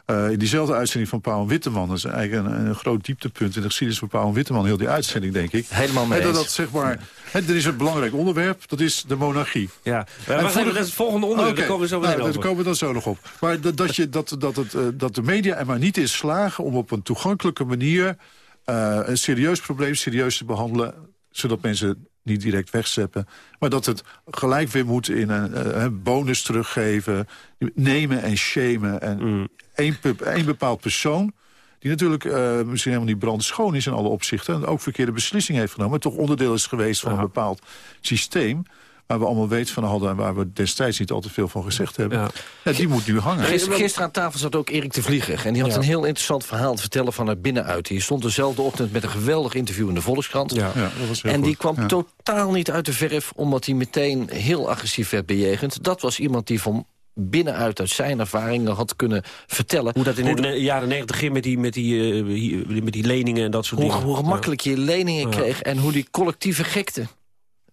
Eh, in diezelfde uitzending van Paul Witteman. Dat is eigenlijk een, een groot dieptepunt in de geschiedenis van Paul Witteman. Heel die uitzending, denk ik. Helemaal mee dat, zeg maar, er is een belangrijk onderwerp. Dat is de monarchie. Ja, maar wacht even, het volgende onderwerp, daar Oké, komen we zo nou, Daar komen we dan zo nog op. Maar dat, dat, je, dat, dat, het, eh, dat de media er maar niet in slagen... om op een toegankelijke manier eh, een serieus probleem serieus te behandelen... zodat mensen niet direct wegzeppen. Maar dat het gelijk weer moet in een bonus teruggeven... nemen en shamen. En Mm. Één, bepaald persoon... die natuurlijk eh, misschien helemaal niet brandschoon is in alle opzichten... en ook verkeerde beslissingen heeft genomen... maar toch onderdeel is geweest van een bepaald systeem... waar we allemaal weet van hadden... en waar we destijds niet al te veel van gezegd hebben... Ja. die moet nu hangen. Gisteren, gisteren aan tafel zat ook Erik de Vlieger. En die had Ja. een heel interessant verhaal te vertellen vanuit binnenuit. Die stond dezelfde ochtend met een geweldig interview in de Volkskrant. Ja, dat was heel en die kwam Ja. totaal niet uit de verf... omdat hij meteen heel agressief werd bejegend. Dat was iemand die van binnenuit uit zijn ervaringen had kunnen vertellen... Hoe dat in hoe de jaren negentig ging met die, met, die, eh, met die leningen en dat soort hoe, dingen. hoe gemakkelijk je leningen kreeg en hoe die collectieve gekte...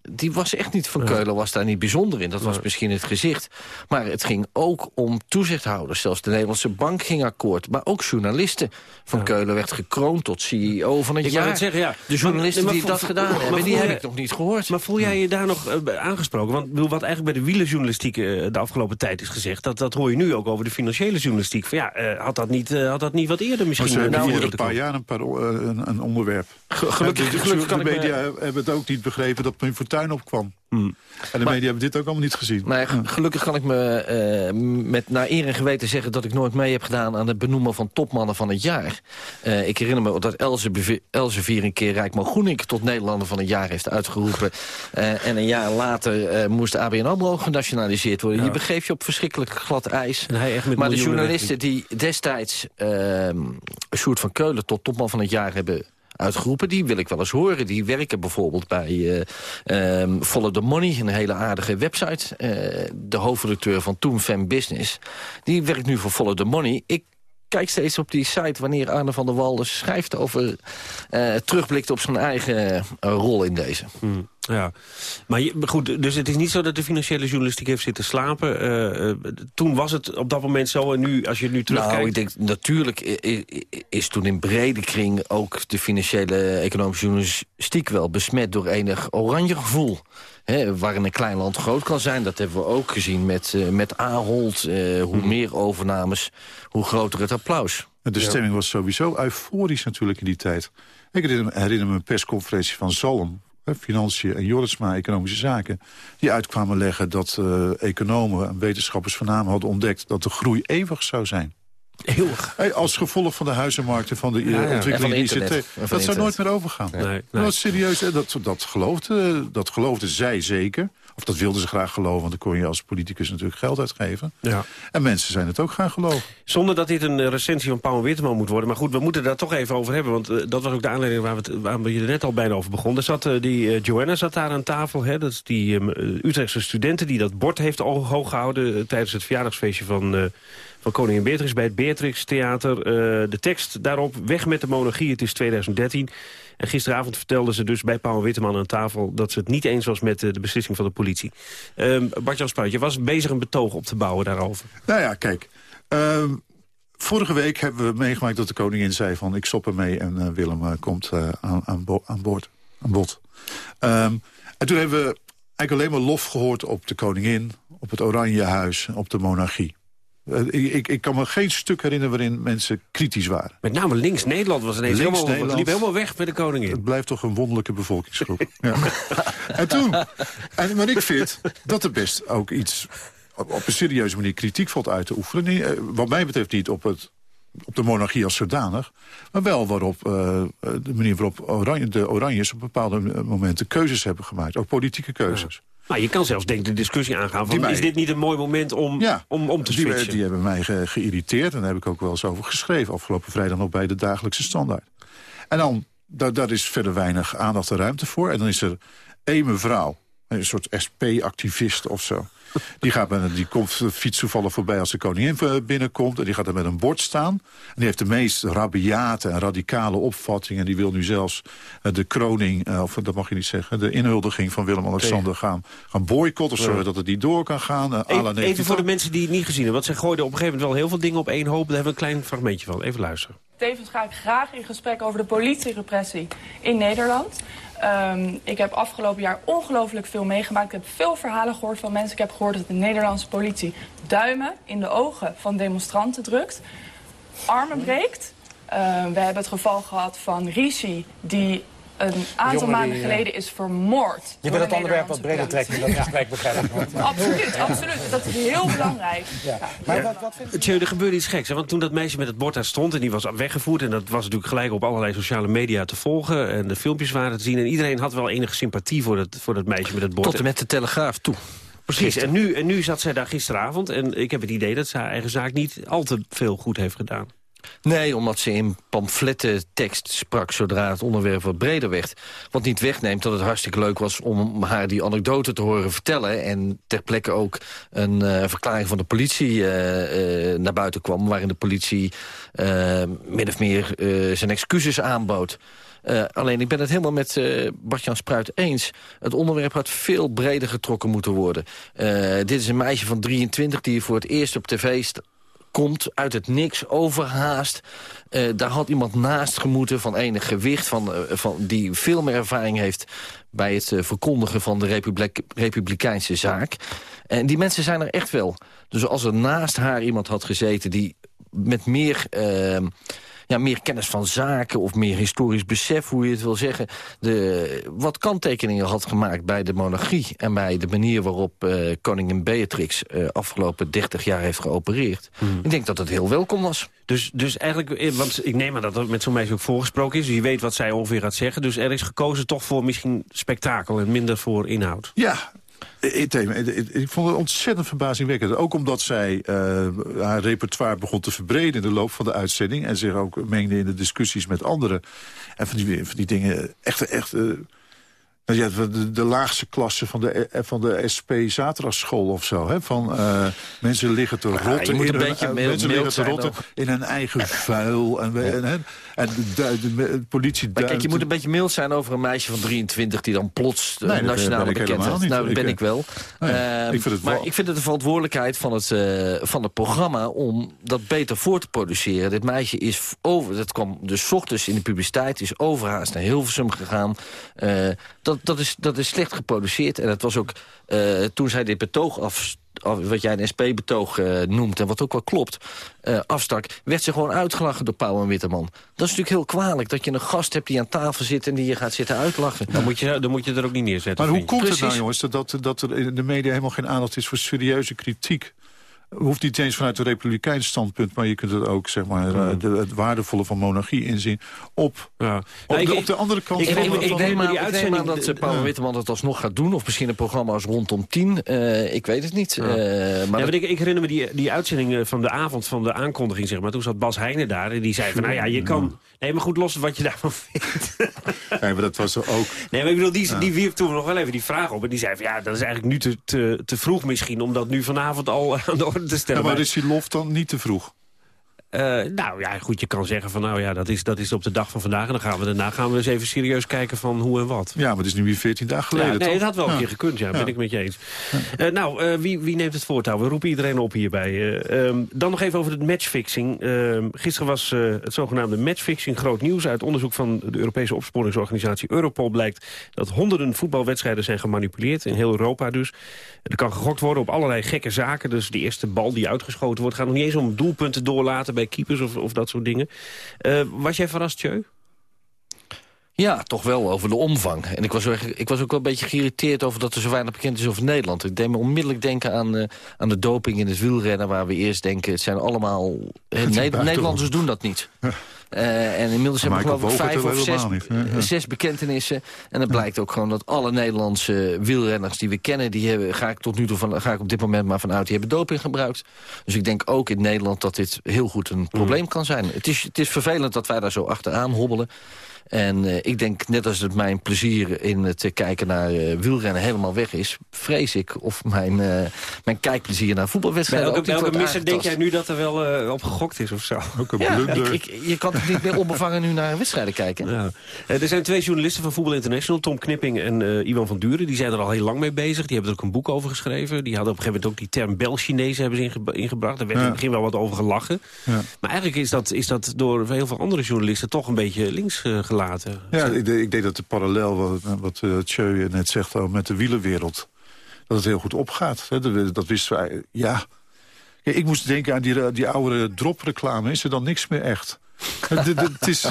Die was echt niet van Keulen, was daar niet bijzonder in. Dat was misschien het gezicht. Maar het ging ook om toezichthouders. Zelfs de Nederlandse bank ging akkoord. Maar ook journalisten. Van Keulen werd gekroond tot CEO van het Ik jaar. net zeggen, ja. De journalisten Maar- die maar dat gedaan maar hebben, die heb ik nog niet gehoord. Maar voel jij je daar nog eh, aangesproken? Want wat eigenlijk bij de wielerjournalistiek eh, de afgelopen tijd is gezegd... Dat, dat hoor je nu ook over de financiële journalistiek. Van, ja, eh, had, dat niet, had dat niet wat eerder Maar misschien... ze hebben naar iedere voren paar jaar een, paar, een, een onderwerp. gelukkig- de, gelukkig kan de ik me- media hebben het ook niet begrepen dat Pim Fortuyn opkwam. En de media hebben dit ook allemaal niet gezien. Maar gelukkig kan ik me eh, met naar eer en geweten zeggen... dat ik nooit mee heb gedaan aan het benoemen van topmannen van het jaar. Eh, ik herinner me dat Elsevier Elsevier een keer Rijkman Groening... tot Nederlander van het jaar heeft uitgeroepen. Eh, en een jaar later eh, moest ABN AMRO genationaliseerd worden. Ja. Je begeeft je op verschrikkelijk glad ijs. En hij echt met maar de journalisten die destijds uh, Sjoerd van Keulen... tot topman van het jaar hebben uitgeroepen. Die wil ik wel eens horen. Die werken bijvoorbeeld bij uh, um, Follow the Money, een hele aardige website. Uh, de hoofdredacteur van Toen Fem Business. Die werkt nu voor Follow the Money. Ik kijk steeds op die site wanneer Arne van der Walden schrijft over... Uh, terugblikt op zijn eigen rol in deze. Hmm. Ja, maar je, goed, dus het is niet zo dat de financiële journalistiek heeft zitten slapen. Uh, uh, toen was het op dat moment zo en nu, als je nu terugkijkt... Nou, ik denk natuurlijk is, is toen in brede kring ook de financiële economische journalistiek wel besmet door enig oranje gevoel. He, waarin een klein land groot kan zijn, dat hebben we ook gezien met, uh, met Ahold. hoe hmm. meer overnames, hoe groter het applaus. De stemming was sowieso euforisch natuurlijk in die tijd. Ik herinner, herinner me een persconferentie van Zalm Financiën en Jorisma, Economische Zaken... die uitkwamen leggen dat uh, economen en wetenschappers van naam hadden ontdekt... dat de groei eeuwig zou zijn. Eeuwig? Hey, als gevolg van de huizenmarkt en van de ja, ja. ontwikkeling in ICT. Dat zou nooit meer overgaan. Nee, nee. Dat was serieus, dat, dat, geloofde, dat geloofde zij zeker. Of dat wilden ze graag geloven, want dan kon je als politicus natuurlijk geld uitgeven. Ja. En mensen zijn het ook gaan geloven. Zonder dat dit een recensie van Paul Witteman moet worden. Maar goed, we moeten daar toch even over hebben. Want uh, dat was ook de aanleiding waar we, het, waar we er net al bijna over begonnen. Zat, uh, die uh, Joanna zat daar aan tafel. Hè? Dat is die Utrechtse studenten die dat bord heeft hoog gehouden... tijdens het verjaardagsfeestje van van koningin Beatrix bij het Beatrix Theater. Uh, de tekst daarop, weg met de monarchie, het is 2013. En gisteravond vertelde ze dus bij Paul Witteman aan tafel... dat ze het niet eens was met uh, de beslissing van de politie. Uh, Bart-Jan Spuit, je was bezig een betoog op te bouwen daarover. Nou ja, kijk... Uh, vorige week hebben we meegemaakt dat de koningin zei van... ik stop ermee en uh, Willem uh, komt aan, aan, aan, boord, bod. Um, en toen hebben we eigenlijk alleen maar lof gehoord op de koningin... op het Oranjehuis, op de monarchie. Uh, ik, ik, kan me geen stuk herinneren waarin mensen kritisch waren. Met name links Nederland was ineens links helemaal, Nederland, liep helemaal weg bij de koningin. Het blijft toch een wonderlijke bevolkingsgroep. ja. En toen, en, maar ik vind dat er best ook iets op, op een serieuze manier kritiek valt uit te oefenen. Wat mij betreft niet op, het, op de monarchie als zodanig, maar wel waarop uh, de manier waarop oranje, de Oranjes op bepaalde momenten keuzes hebben gemaakt. Ook politieke keuzes. Ja. Nou, je kan zelfs denk ik de discussie aangaan van... Mij- is dit niet een mooi moment om, om, om te die, switchen? die hebben mij ge- geïrriteerd. En daar heb ik ook wel eens over geschreven. Afgelopen vrijdag nog bij de dagelijkse standaard. En dan, daar, daar is verder weinig aandacht en ruimte voor. En dan is er één mevrouw, een soort SP-activist of zo. Die, gaat met, die komt de fiets toevallig voorbij als de koningin eh, binnenkomt. En die gaat er met een bord staan. En die heeft de meest rabiate en radicale opvattingen. En die wil nu zelfs eh, de kroning, eh, of dat mag je niet zeggen... de inhuldiging van Willem-Alexander gaan, gaan boycotten... Ja. zodat het niet door kan gaan. eh, Even, even 19 voor de mensen die het niet gezien hebben. Want zij gooiden op een gegeven moment wel heel veel dingen op één hoop. Daar hebben we een klein fragmentje van. Even luisteren. Tevens ga ik graag in gesprek over de politierepressie in Nederland. Ehm, ik heb afgelopen jaar ongelooflijk veel meegemaakt. Ik heb veel verhalen gehoord van mensen. Ik heb gehoord dat de Nederlandse politie duimen in de ogen van demonstranten drukt. Armen breekt. Ehm, we hebben het geval gehad van Rishi, die een aantal maanden eh, geleden is vermoord. Je wil het de onderwerp wat breder trekken in dat gesprek, begrijp ik. Want- Absoluut, absoluut. Dat is heel belangrijk. Ja. Maar wat, wat vindt er gebeurde iets geks. Hè? Want toen dat meisje met het bord daar stond en die was weggevoerd... en dat was natuurlijk gelijk op allerlei sociale media te volgen... en de filmpjes waren te zien... en iedereen had wel enige sympathie voor dat, voor dat meisje met het bord. Tot en met de Telegraaf toe. Precies, en nu, en nu zat zij daar gisteravond... en ik heb het idee dat ze haar eigen zaak niet al te veel goed heeft gedaan. Nee, omdat ze in pamflettentekst sprak zodra het onderwerp wat breder werd. Wat niet wegneemt dat het hartstikke leuk was om haar die anekdote te horen vertellen. En ter plekke ook een eh, verklaring van de politie eh, eh, naar buiten kwam... waarin de politie min of meer zijn excuses aanbood. Alleen ik ben het helemaal met eh Bart-Jan Spruit eens. Het onderwerp had veel breder getrokken moeten worden. Dit is een meisje van 23 die voor het eerst op tv komt uit het niks, overhaast. Eh, daar had iemand naast gemoeten van enig gewicht... Van, eh, van, die veel meer ervaring heeft bij het eh, verkondigen van de republikeinse zaak. En die mensen zijn er echt wel. Dus als er naast haar iemand had gezeten die met meer... ja, meer kennis van zaken of meer historisch besef, hoe je het wil zeggen... De, wat kanttekeningen had gemaakt bij de monarchie... en bij de manier waarop eh, koningin Beatrix eh, afgelopen 30 jaar heeft geopereerd. Ik denk dat het heel welkom was. Dus, dus eigenlijk, eh, want ik neem aan dat er met zo'n meisje ook voorgesproken is... dus je weet wat zij ongeveer gaat zeggen. Dus er is gekozen toch voor misschien spektakel en minder voor inhoud. Ja, ik, ik, ik- ik vond het ontzettend verbazingwekkend. Ook omdat zij eh, haar repertoire begon te verbreden in de loop van de uitzending... en zich ook mengde in de discussies met anderen. En van die, van die dingen echt... echt eh, ja, de, de laagste klasse van de, eh, van de SP zaterdagsschool of zo. Hè? Van eh, mensen liggen te rotten, in, een hun, eh, mensen liggen te rotten in hun eigen vuil. En, we- en, en, de, de, de- de politie Maar kijk, je moet een beetje mild zijn over een meisje van 23... die dan plots de Nee, dat nationale bekendheid... Nou, dat ben Ik, ik wel. nee, Ehm, ik vind het maar ik vind het de verantwoordelijkheid van het, eh, van het programma... om dat beter voor te produceren. Dit meisje is over... Dat kwam dus ochtends in de publiciteit... is overhaast naar Hilversum gegaan. Eh, dat, dat, is, dat is slecht geproduceerd. En het was ook... eh, toen zij dit betoog af- wat jij een SP-betoog eh, noemt... en wat ook wel klopt, eh, afstak... werd ze gewoon uitgelachen door Pauw en Witteman. Dat is natuurlijk heel kwalijk dat je een gast hebt die aan tafel zit... en die je gaat zitten uitlachen. Dan moet je, dan moet je er ook niet neerzetten. Maar hoe komt het nou, jongens, dat, dat, dat er in de media helemaal geen aandacht is voor serieuze kritiek? Hoeft niet eens vanuit een republikeins standpunt, maar je kunt het ook, zeg maar, eh, de, het waardevolle van monarchie inzien op, op, Nou, de, ik- op de andere kant Ik, van, ik neem aan, die ik neem uitzending- aan dat uh, Paul Witteman het alsnog gaat doen. Of misschien een programma's rondom tien. Eh, ik weet het niet. Ja. Eh, maar Ja, dat- want ik, ik herinner me die, die uitzending eh, van de avond van de aankondiging, zeg maar. Toen zat Bas Heijnen daar en die zei van, nou ja, je kan... Nee, maar goed, los wat je daarvan vindt. Nee, maar dat was er ook... Nee, maar ik bedoel, die, Ja. die wierp toen nog wel even die vraag op. En die zei van, ja, dat is eigenlijk nu te, te, te vroeg misschien... om dat nu vanavond al aan de orde te Ja, stellen. maar Maar- is die lof dan niet te vroeg? Eh, nou ja, goed, je kan zeggen van, nou ja, dat is, dat is op de dag van vandaag. En dan gaan we daarna gaan we eens even serieus kijken van hoe en wat. Ja, maar het is nu weer 14 dagen geleden, Ja, nee, toch? het had wel een keer gekund, ja, ben ik met je eens. Eh, nou, eh, wie, wie neemt het voortouw? We roepen iedereen op hierbij. Eh, ehm, dan nog even over het matchfixing. Ehm, gisteren was het zogenaamde matchfixing groot nieuws. Uit onderzoek van de Europese opsporingsorganisatie Europol blijkt... dat honderden voetbalwedstrijden zijn gemanipuleerd, in heel Europa dus. Er kan gegokt worden op allerlei gekke zaken. Dus die eerste bal die uitgeschoten wordt... gaat nog niet eens om doelpunten doorlaten bij keepers of, of dat soort dingen. Eh, was jij verrast, Tjeu? Ja, toch wel over de omvang. En ik was, ook, ik was ook wel een beetje geïrriteerd over dat er zo weinig bekend is over Nederland. Ik deed me onmiddellijk denken aan, uh, aan de doping in het wielrennen... waar we eerst denken, het zijn allemaal... He, Nederlanders doen dat niet. Uh, en inmiddels hebben we geloof ik vijf of zes, bekentenissen. En het blijkt ook gewoon dat alle Nederlandse wielrenners die we kennen... die hebben, ga ik tot nu toe van, ga ik op dit moment maar vanuit, die hebben doping gebruikt. Dus ik denk ook in Nederland dat dit heel goed een probleem kan zijn. Het is, het is vervelend dat wij daar zo achteraan hobbelen. En uh, ik denk, net als het mijn plezier in het kijken naar uh, wielrennen helemaal weg is... vrees ik of mijn, uh, mijn kijkplezier naar voetbalwedstrijden ook Welke misser denk jij nu dat er wel op gegokt is of zo? Ook een ja, ik, ik, je kan toch niet meer onbevangen nu naar wedstrijden kijken? Ja. er zijn twee journalisten van Voetbal International, Tom Knipping en Iwan van Duren. Die zijn er al heel lang mee bezig. Die hebben er ook een boek over geschreven. Die hadden op een gegeven moment ook die term Bel-Chinezen hebben ze ingebracht. Daar werd in het begin wel wat over gelachen. Ja. Maar eigenlijk is dat, is dat door heel veel andere journalisten toch een beetje links gelaten Ja, ik, ik denk dat de parallel, wat, wat Tjeu net zegt, met de wielenwereld... dat het heel goed opgaat. Hè? Dat, dat wisten wij, ja... ik moest denken aan die, die oude dropreclame. Is er dan niks meer echt? Het, is,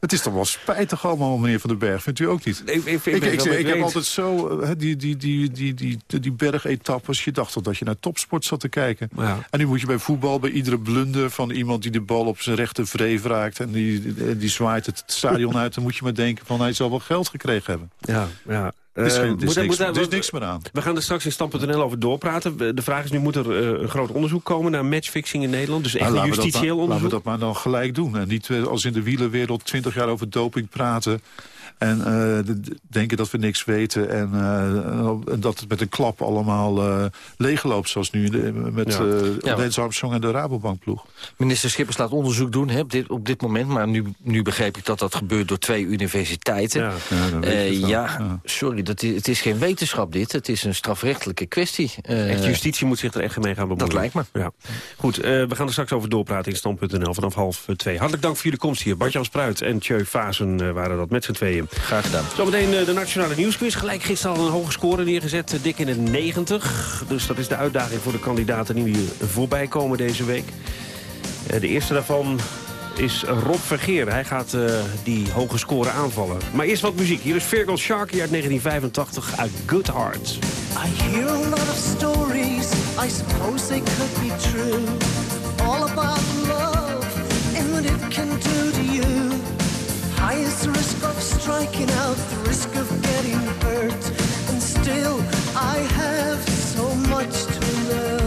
het is toch wel spijtig allemaal, meneer Van den Berg. Vindt u ook niet? Ik, ik, ik, heb altijd zo, die, die, die, die, die, die bergetappes... je dacht toch dat je naar topsport zat te kijken. Ja. En nu moet je bij voetbal, bij iedere blunder... van iemand die de bal op zijn rechte vreef raakt... en die, die zwaait het stadion uit... dan moet je maar denken van hij zal wel geld gekregen hebben. Ja, ja. Er is, geen, is, niks, er is niks meer aan. We gaan er straks in Stam.nl over doorpraten. De vraag is nu, moet er uh, een groot onderzoek komen naar matchfixing in Nederland? Dus echt nou, een justitieel onderzoek? Laten we dat maar dan gelijk doen. En niet uh, als in de wielerwereld twintig jaar over doping praten... En uh, denken dat we niks weten en uh, dat het met een klap allemaal uh, leegloopt... zoals nu met ja. uh, ja, Armstrong en de Rabobankploeg. Minister Schippers laat onderzoek doen hè, op, dit, op dit moment... maar nu, nu begreep ik dat dat gebeurt door twee universiteiten. Ja, ja sorry, dat is, het is geen wetenschap dit. Het is een strafrechtelijke kwestie. echt justitie moet zich er echt mee gaan bemoeien. Dat lijkt me. Ja. Goed, we gaan er straks over doorpraten in stand.nl vanaf half twee. Hartelijk dank voor jullie komst hier. Bart-Jan Spruit en Tjeu Fazen waren dat met z'n tweeën. Graag gedaan. Zometeen eh, de Nationale Nieuwsquiz. Gelijk gisteren al een hoge score neergezet. Eh, dik in de 90. Dus dat is de uitdaging voor de kandidaten die hier voorbij komen deze week. Eh, de eerste daarvan is Rob Vergeer. Hij gaat uh, die hoge score aanvallen. Maar eerst wat muziek. Hier is Virgil Sharkey uit 1985 A Good Heart. I hear a lot of stories. I suppose they could be true. All about love and what it can do to you. Highest risk of striking out, the risk of getting hurt. And still, I have so much to to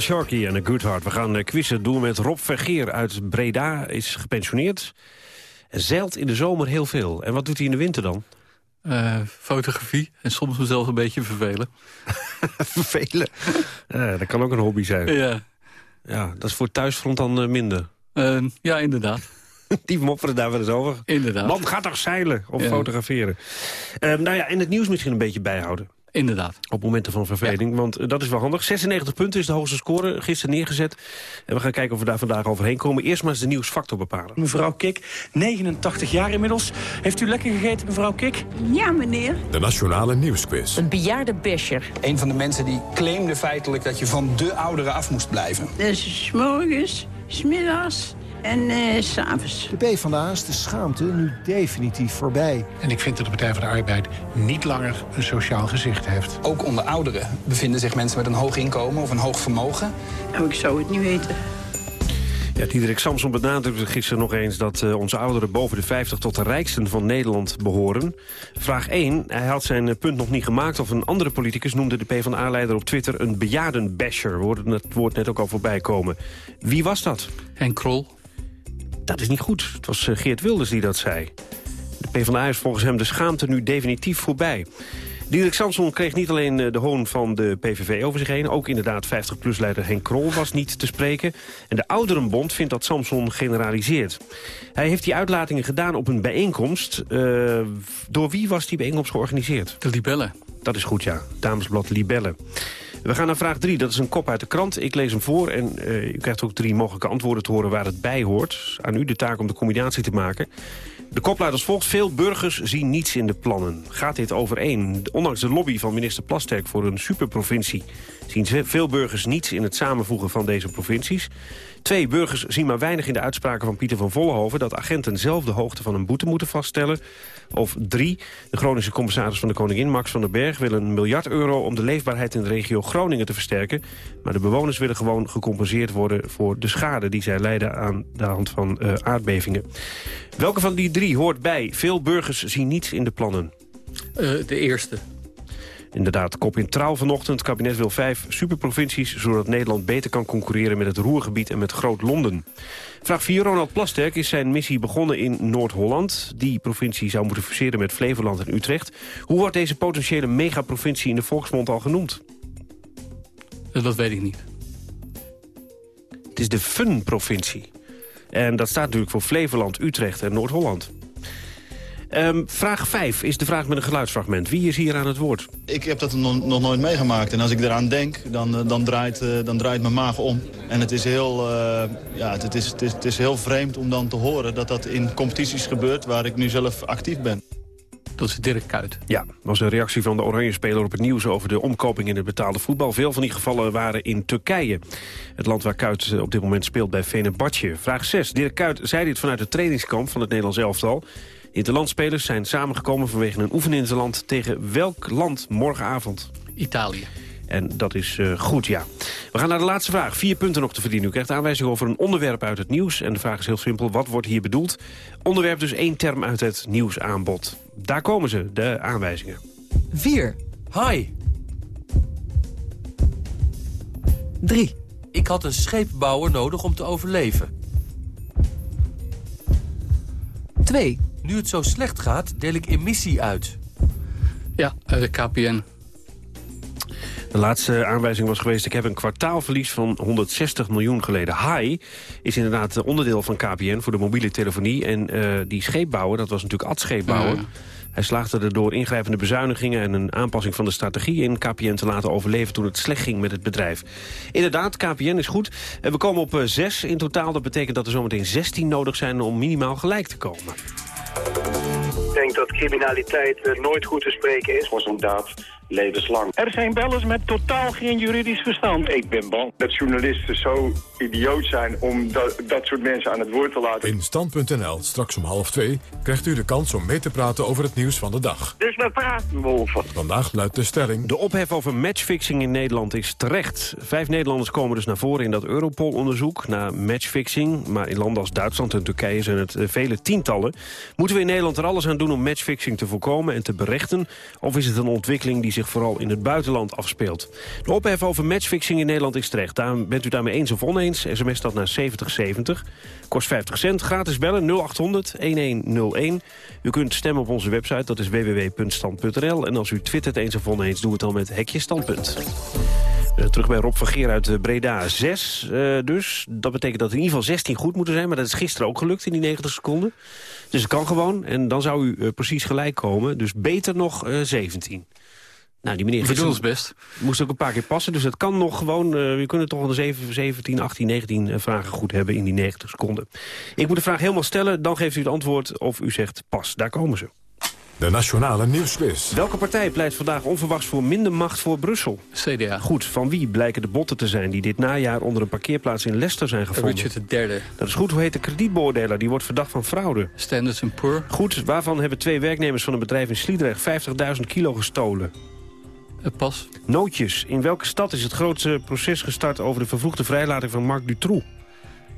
Sharkey en A Good Heart. We gaan uh, quizzen doen met Rob Vergeer uit Breda. Is gepensioneerd. En zeilt in de zomer heel veel. En wat doet hij in de winter dan? Uh, fotografie en soms mezelf een beetje vervelen. vervelen? Uh, dat kan ook een hobby zijn. Ja. Ja, dat is voor thuisfront dan uh, minder. ja, inderdaad. Die mopperen daar wel eens over. Inderdaad. Man gaat toch zeilen of ja. fotograferen. nou ja, en het nieuws misschien een beetje bijhouden. Inderdaad. Op momenten van verveling, ja. want dat is wel handig. 96 punten is de hoogste score, gisteren neergezet. En we gaan kijken of we daar vandaag overheen komen. Eerst maar eens de nieuwsfactor bepalen. Mevrouw Kik, 89 jaar inmiddels. Heeft u lekker gegeten, mevrouw Kik? Ja, meneer. De Nationale Nieuwsquiz. Een bejaarde bescher. Een van de mensen die claimde feitelijk dat je van de ouderen af moest blijven. Dus s morgens, smiddags en uh, s'avonds. De PvdA is de schaamte nu definitief voorbij. En ik vind dat de Partij van de Arbeid niet langer een sociaal gezicht heeft. Ook onder ouderen bevinden zich mensen met een hoog inkomen of een hoog vermogen. Nou, ik zou het niet weten. Ja, Diederik Samson benadrukte gisteren nog eens dat uh, onze ouderen boven de 50 tot de rijksten van Nederland behoren. Vraag 1. Hij had zijn punt nog niet gemaakt of een andere politicus noemde de PvdA-leider op Twitter een bejaardenbasher. We hoorden het woord net ook al voorbij komen. Wie was dat? Henk Krol. Dat is niet goed. Het was Geert Wilders die dat zei. De PvdA is volgens hem de schaamte nu definitief voorbij. Diederik Samson kreeg niet alleen de hoon van de PVV over zich heen... ook inderdaad 50PLUS-leider Henk Krol was niet te spreken. En de Ouderenbond vindt dat Samson generaliseert. Hij heeft die uitlatingen gedaan op een bijeenkomst. Uh, door wie was die bijeenkomst georganiseerd? De Libellen. Dat is goed, ja. Damesblad Libellen. We gaan naar vraag 3. Dat is een kop uit de krant. Ik lees hem voor en uh, u krijgt ook drie mogelijke antwoorden te horen waar het bij hoort. Aan u de taak om de combinatie te maken. De kop luidt als volgt. Veel burgers zien niets in de plannen. Gaat dit overeen? Ondanks de lobby van minister Plasterk voor een superprovincie... zien veel burgers niets in het samenvoegen van deze provincies. Twee, burgers zien maar weinig in de uitspraken van Pieter van Vollenhoven... dat agenten zelf de hoogte van een boete moeten vaststellen. Of drie, de Groningse commissaris van de Koningin, Max van den Berg... wil een miljard euro om de leefbaarheid in de regio Groningen te versterken. Maar de bewoners willen gewoon gecompenseerd worden... voor de schade die zij lijden aan de hand van uh, aardbevingen. Welke van die drie hoort bij? Veel burgers zien niets in de plannen. Uh, de eerste. Inderdaad, kop in trouw vanochtend. Het kabinet wil vijf superprovincies... zodat Nederland beter kan concurreren met het Roergebied en met Groot-Londen. Vraag 4. Ronald Plasterk is zijn missie begonnen in Noord-Holland. Die provincie zou moeten verseren met Flevoland en Utrecht. Hoe wordt deze potentiële megaprovincie in de volksmond al genoemd? Dat weet ik niet. Het is de Fun-provincie. En dat staat natuurlijk voor Flevoland, Utrecht en Noord-Holland. Um, vraag 5 is de vraag met een geluidsfragment. Wie is hier aan het woord? Ik heb dat nog, nog nooit meegemaakt. En als ik eraan denk, dan, dan, draait, uh, dan draait mijn maag om. En het is, heel, uh, ja, het, is, het, is, het is heel vreemd om dan te horen dat dat in competities gebeurt... waar ik nu zelf actief ben. Dat is Dirk Kuyt. Ja, was een reactie van de Oranje-speler op het nieuws over de omkoping in het betaalde voetbal. Veel van die gevallen waren in Turkije. Het land waar Kuyt op dit moment speelt bij Fenerbahce. Vraag 6. Dirk Kuyt zei dit vanuit het trainingskamp van het Nederlands elftal. De interlandspelers zijn samengekomen vanwege een oefeninterland tegen welk land morgenavond? Italië. En dat is uh, goed, ja. We gaan naar de laatste vraag. Vier punten nog te verdienen. U krijgt aanwijzing over een onderwerp uit het nieuws. En de vraag is heel simpel. Wat wordt hier bedoeld? Onderwerp dus één term uit het nieuwsaanbod. Daar komen ze, de aanwijzingen. 4. Hi. 3. Ik had een scheepbouwer nodig om te overleven. 2. Nu het zo slecht gaat, deel ik emissie uit. Ja, de KPN. De laatste aanwijzing was geweest... ik heb een kwartaalverlies van 160 miljoen geleden. HAI is inderdaad onderdeel van KPN voor de mobiele telefonie. En uh, die scheepbouwer, dat was natuurlijk Ad Scheepbouwer... Hij slaagde er door ingrijpende bezuinigingen en een aanpassing van de strategie in KPN te laten overleven toen het slecht ging met het bedrijf. Inderdaad, KPN is goed. En we komen op 6 in totaal. Dat betekent dat er zometeen 16 nodig zijn om minimaal gelijk te komen. Ik denk dat criminaliteit nooit goed te spreken is. voor zo'n daad levenslang. Er zijn bellers met totaal geen juridisch verstand. Ik ben bang dat journalisten zo idioot zijn om dat, dat soort mensen aan het woord te laten. In Stand.nl, straks om half twee, krijgt u de kans om mee te praten over het nieuws van de dag. Dus we praten over. Vandaag luidt de stelling... De ophef over matchfixing in Nederland is terecht. Vijf Nederlanders komen dus naar voren in dat Europol-onderzoek naar matchfixing. Maar in landen als Duitsland en Turkije zijn het vele tientallen. Moeten we in Nederland er alles aan doen om matchfixing te voorkomen en te berechten? Of is het een ontwikkeling die zich vooral in het buitenland afspeelt. De ophef over matchfixing in Nederland is terecht. Daar bent u daarmee eens of oneens? SMS dat naar 7070. Kost 50 cent. Gratis bellen 0800 1101. U kunt stemmen op onze website, dat is www.stand.nl. En als u twittert eens of oneens, doe het dan met Hekje Standpunt. Uh, terug bij Rob van Geer uit uh, Breda. 6 uh, dus. Dat betekent dat in ieder geval 16 goed moeten zijn. Maar dat is gisteren ook gelukt in die 90 seconden. Dus het kan gewoon. En dan zou u precies gelijk komen. Dus beter nog 17. Nou, die meneer gisteren best. moest ook een paar keer passen. Dus het kan nog gewoon... we kunnen toch al de 17, 18, 19 vragen goed hebben in die 90 seconden. Ik moet de vraag helemaal stellen. Dan geeft u het antwoord of u zegt pas. Daar komen ze. De Nationale Nieuwsquiz. Welke partij pleit vandaag onverwachts voor minder macht voor Brussel? CDA. Goed, van wie blijken de botten te zijn... die dit najaar onder een parkeerplaats in Leicester zijn gevonden? Richard de derde. Dat is goed. Hoe heet de kredietbeoordelaar? Die wordt verdacht van fraude. Standards Poor. Goed. Waarvan hebben twee werknemers van een bedrijf in Sliedrecht... 50.000 kilo gestolen? Pas. Nootjes. In welke stad is het grootste proces gestart... over de vervroegde vrijlating van Marc Dutroux?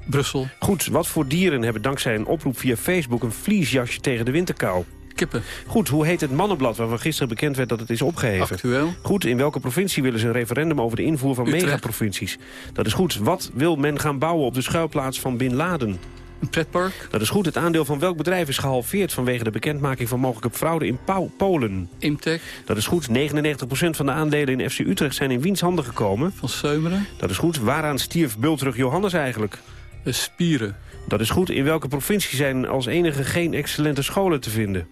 Brussel. Goed. Wat voor dieren hebben dankzij een oproep via Facebook... een vliesjasje tegen de winterkou? Kippen. Goed, hoe heet het mannenblad waarvan gisteren bekend werd dat het is opgeheven? Actueel. Goed, in welke provincie willen ze een referendum over de invoer van Utrecht. megaprovincies? Dat is goed. Wat wil men gaan bouwen op de schuilplaats van Bin Laden? Een pretpark. Dat is goed. Het aandeel van welk bedrijf is gehalveerd vanwege de bekendmaking van mogelijke fraude in Pau- Polen? Imtech. Dat is goed. 99% van de aandelen in FC Utrecht zijn in wiens handen gekomen? Van Seumeren. Dat is goed. Waaraan stierf bultrug Johannes eigenlijk? Uh, spieren. Dat is goed. In welke provincie zijn als enige geen excellente scholen te vinden?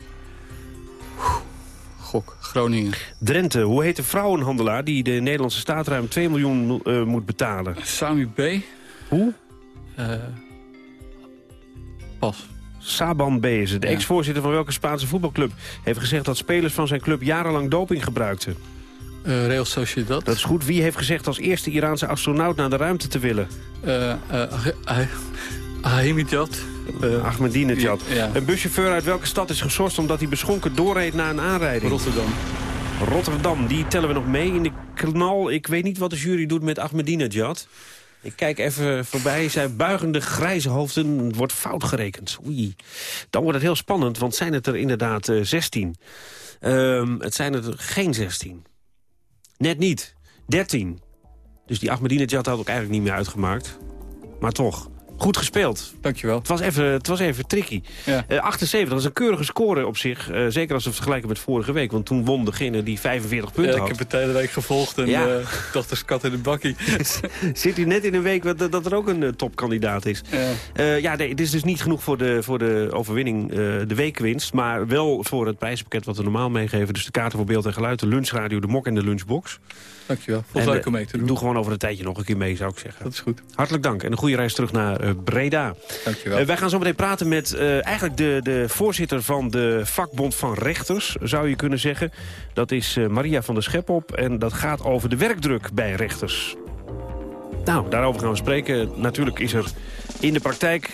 Gok, Groningen. Drenthe. Hoe heet de vrouwenhandelaar die de Nederlandse staat ruim 2 miljoen uh, moet betalen? Sami B. Hoe? Uh, pas. Saban B is het. De Ja. ex-voorzitter van welke Spaanse voetbalclub heeft gezegd dat spelers van zijn club jarenlang doping gebruikten? Uh, Real Sociedad. Dat is goed. Wie heeft gezegd als eerste Iraanse astronaut naar de ruimte te willen? Uh, uh, Ahimidjad. Uh, Ahmadinejad. Ja. Een buschauffeur uit welke stad is geschorst omdat hij beschonken doorreed na een aanrijding? Rotterdam. Rotterdam, die tellen we nog mee in de knal. Ik weet niet wat de jury doet met Ahmadinejad. Ik kijk even voorbij. Zijn buigende grijze hoofden wordt fout gerekend. Oei. Dan wordt het heel spannend, want zijn het er inderdaad uh, 16? Um, het zijn er geen 16. Net niet. 13. Dus die Ahmadinejad had ook eigenlijk niet meer uitgemaakt. Maar toch. Goed gespeeld. Dankjewel. Het was even, het was even tricky. Ja. Uh, 78, dat is een keurige score op zich. Uh, zeker als we vergelijken met vorige week. Want toen won degene die 45 punten ja, had. ik heb het de hele week gevolgd en Ja. uh, dacht is kat in de bakkie. Zit u net in een week dat, dat er ook een topkandidaat is. Ja. ja, nee, het is dus niet genoeg voor de, voor de overwinning, de weekwinst. Maar wel voor het prijzenpakket wat we normaal meegeven. Dus de kaarten voor beeld en geluid, de lunchradio, de mok en de lunchbox. Dankjewel. Vond leuk om mee te doen. Doe gewoon over een tijdje nog een keer mee, zou ik zeggen. Dat is goed. Hartelijk dank en een goede reis terug naar uh, Breda. Dankjewel. Uh, wij gaan zo meteen praten met uh, eigenlijk de, de voorzitter van de vakbond van rechters, zou je kunnen zeggen. Dat is uh, Maria van der Schepop en dat gaat over de werkdruk bij rechters. Nou, daarover gaan we spreken. Natuurlijk is er in de praktijk...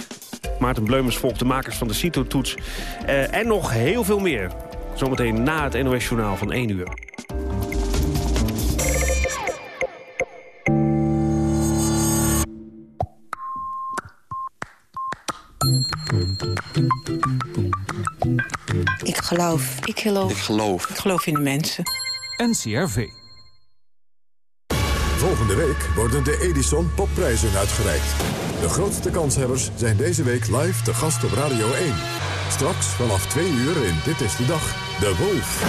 Maarten Bleumers volgt de makers van de CITO-toets. Uh, en nog heel veel meer. Zometeen na het NOS-journaal van 1 uur. Ik geloof. Ik geloof. Ik geloof. Ik geloof in de mensen. NCRV. Volgende week worden de Edison Popprijzen uitgereikt. De grootste kanshebbers zijn deze week live te gast op Radio 1. Straks vanaf 2 uur in Dit is de Dag, De Wolf.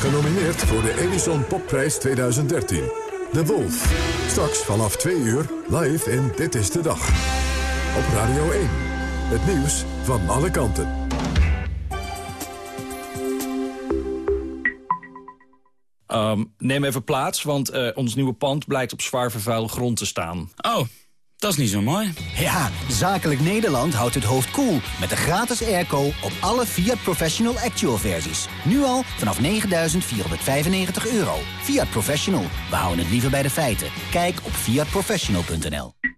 Genomineerd voor de Edison Popprijs 2013. De Wolf. Straks vanaf 2 uur live in Dit is de Dag. Op Radio 1. Het nieuws van alle kanten. Um, neem even plaats, want uh, ons nieuwe pand blijkt op zwaar vervuilde grond te staan. Oh, dat is niet zo mooi. Ja, Zakelijk Nederland houdt het hoofd koel cool met de gratis airco op alle Fiat Professional Actual versies. Nu al vanaf 9.495 euro. Fiat Professional, we houden het liever bij de feiten. Kijk op fiatprofessional.nl.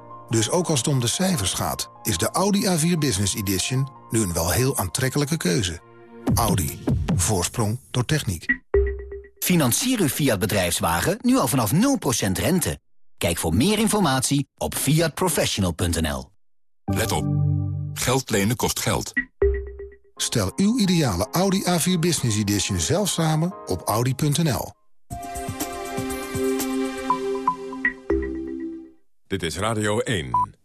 Dus ook als het om de cijfers gaat, is de Audi A4 Business Edition nu een wel heel aantrekkelijke keuze. Audi. Voorsprong door techniek. Financier uw Fiat bedrijfswagen nu al vanaf 0% rente. Kijk voor meer informatie op fiatprofessional.nl. Let op. Geld lenen kost geld. Stel uw ideale Audi A4 Business Edition zelf samen op audi.nl. Dit is Radio 1.